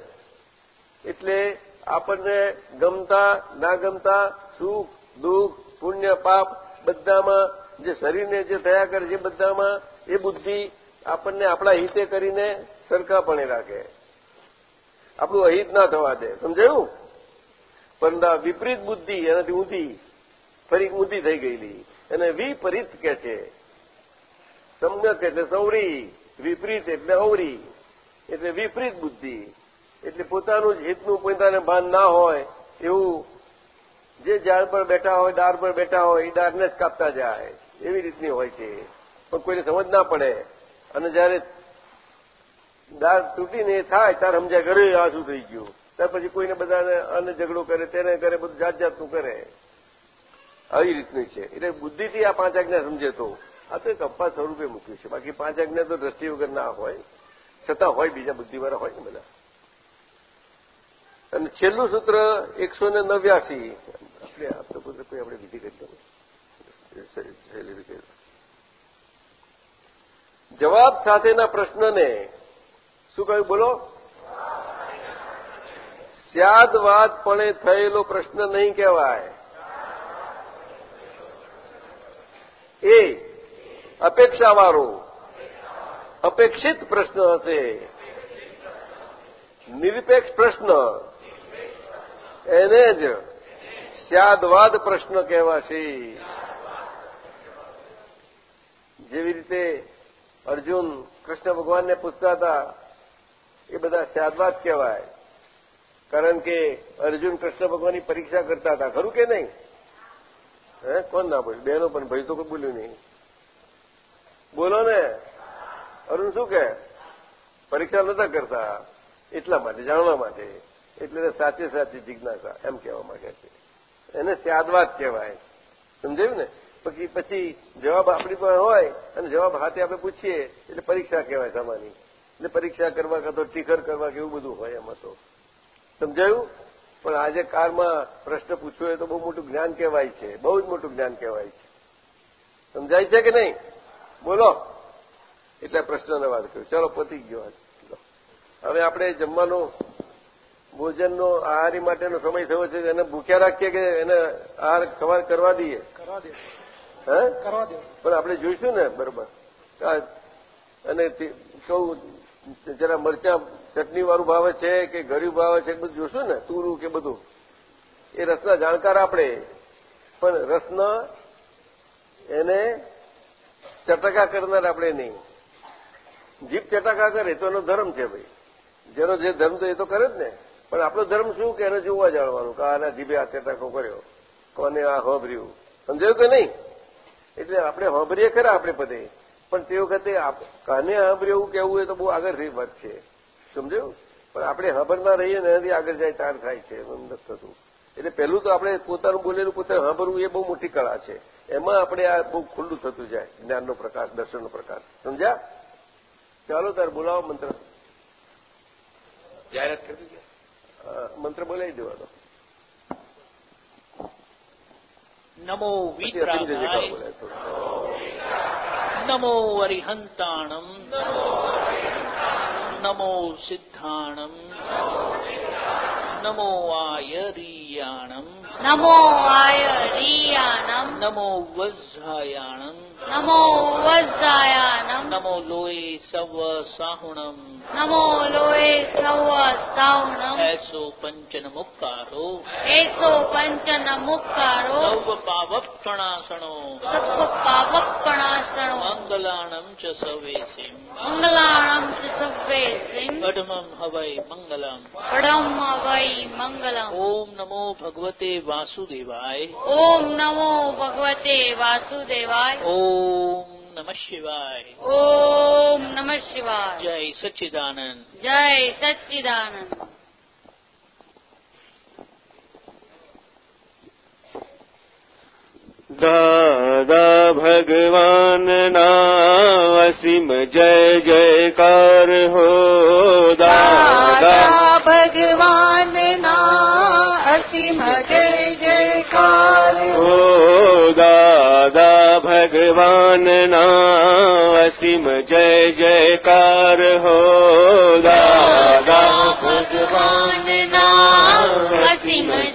એટલે આપણને ગમતા, ના ગમતા, સુખ, દુઃખ, પુણ્ય, પાપ બધામાં જે શરીરને જે થયા કરે છે બધામાં એ બુદ્ધિ આપણને આપણા હિતે કરીને સરખાપણે રાખે. આપણું અહિત ના થવા દે. સમજાયું? પણ વિપરીત બુદ્ધિ એનાથી ઊંધી, ફરી ઊંધી થઈ ગયેલી. એને વિપરીત કે છે. સમ્યક એટલે સૌરી, વિપરીત એટલે અવરી એટલે વિપરીત બુદ્ધિ. એટલે પોતાનું જ હિતનું પોતાને ભાન ના હોય એવું જે ઝાડ પર બેઠા હોય, ડાર પર બેઠા હોય, એ ડારને જ કાપતા જાય. એવી રીતની હોય છે. પણ કોઈને સમજ ના પડે. અને જયારે દાર તૂટીને થાય ત્યારે સમજાય ઘરે આ શું થઈ ગયું? ત્યાર પછી કોઈને બધાને આને ઝઘડો કરે, તેને કરે, બધું જાત જાતનું કરે. આવી રીતની છે. એટલે બુદ્ધિથી આ પાંચ આજ્ઞા સમજે તો આ તો એક અપવાદ સ્વરૂપે મૂક્યું છે. બાકી પાંચ આજ્ઞા તો દ્રષ્ટિ વગર ના હોય, છતાં હોય બીજા બુદ્ધિવાળા હોય ને બધા. અને છેલ્લું સૂત્ર એકસો ને નવ્યાસી આપણે આપતો પુત્ર કોઈ આપણે વિધિ કરી જવાબ સાથેના પ્રશ્નને શું કહ્યું? બોલો. સ્યાદવાદપણે થયેલો પ્રશ્ન નહીં કહેવાય. એ અપેક્ષાવાળો. અપેક્ષિત પ્રશ્ન હશે. નિરપેક્ષ પ્રશ્ન. એને જ સ્યાદવાદ પ્રશ્ન કહેવાશે. જેવી રીતે અર્જુન કૃષ્ણ ભગવાનને પૂછતા હતા, એ બધા સ્યાદવાદ કહેવાય. કારણ કે અર્જુન કૃષ્ણ ભગવાનની પરીક્ષા કરતા હતા, ખરું કે નહીં? હે? કોણ ના બોલ્યું? બેનો પણ ભાઈ તો કોઈ બોલ્યું નહીં. બોલો ને. અરુણ શું કે પરીક્ષા નતા કરતા? એટલા માટે, જાણવા માટે. એટલે સાચે સાચી જિજ્ઞાસા, એમ કહેવા માંગે છે. એને સ્યાદવાદ કહેવાય. સમજાયું ને? પછી પછી જવાબ આપણી પાસે હોય અને જવાબ હાથે આપણે પૂછીએ, એટલે પરીક્ષા કહેવાય સામાની એટલે પરીક્ષા કરવા કાં તો ટીખર કરવા કે એવું બધું હોય એમાં તો. સમજાયું? પણ આજે કારમાં પ્રશ્ન પૂછ્યો એ તો બહુ મોટું જ્ઞાન કહેવાય છે. બહુ જ મોટું જ્ઞાન કહેવાય છે. સમજાય છે કે નહીં? બોલો. એટલે પ્રશ્નને વાત કર્યો. ચાલો પતી ગયો હવે આપણે જમવાનું ભોજનનો આહારી માટેનો સમય થયો છે. એને ભૂખ્યા રાખીએ કે એને આહાર સવાર કરવા દઈએ? હે? પણ આપણે જોઈશું ને બરોબર. અને કહું જરા મરચા ચટણી વાળું ભાવે છે કે ગરીબ ભાવે છે બધું જોશું ને, તુરું કે બધું. એ રસના જાણકાર આપણે. પણ રસના એને ચટકા કરનાર આપણે નહીં. જીભ ચટાકા કરે તો એનો ધર્મ છે ભાઈ. જેનો જે ધર્મ તો એ તો કરે જ ને. પણ આપણો ધર્મ શું કે એને જોવા જાણવાનું? કે આના જીભે આ ચટાકો કર્યો. કોને આ હોભર્યું? સમજાયું કે નહીં? એટલે આપણે હોભરીએ ખરા આપણે બધે. પણ તે વખતે કાને હાંભર્યું કહેવું એ તો બહુ આગળ વાત છે. સમજાયું? પણ આપણે હબરમાં રહીએ ને એનાથી આગળ જાય તાર થાય છે નથી થતું. એટલે પહેલું તો આપણે પોતાનું બોલેલું પોતાનું હાંભરવું એ બહુ મોટી કળા છે. એમાં આપણે આ બહુ ખુલ્લું થતું જાય જ્ઞાનનો પ્રકાશ દર્શનનો પ્રકાશ. સમજ્યા? ચાલો તાર બોલાવો મંત્ર. જાહેરાત કરી દીધી મંત્ર બોલાવી દેવાનો. નમો. નમો અરિહંતાણમ नमो सिद्धाणम्। नमो आयरीयाणम्। नमो आयरीयाणम्। नमो वज्रायाणम्। नमो वज्रायाणम्। नमो लोये संवसाहुणं नमो लोये संवसाहुणं एसो पञ्च नमो મુક્કારો એસો પંચન મુક્કારો સૌ પાવક્ષણાસણો સત્વ પાવપણાસણો મંગલાણમ ચ સવેસિમ મંગલાણમ ચ સવ્વે સિંહ કઢમમ હવૈ મંગલમ પડમ હવૈ મંગલમ ઓમ નમો ભગવતે વાસુદેવાય ઓમ નમો ભગવતે વાસુદેવાય ઓમ નમ શિવાય ઓમ નમ શિવાય જય સચ્ચિદાનંદ જય સચ્ચિદાનંદ दा भगवा नासिंह जय जयकार हो दादा। दा भगवानासिं जय जयकार हो। जयकारा भगवा नासिंह जय जयकार हो दादा। भगवान गा भगवा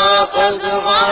भगवान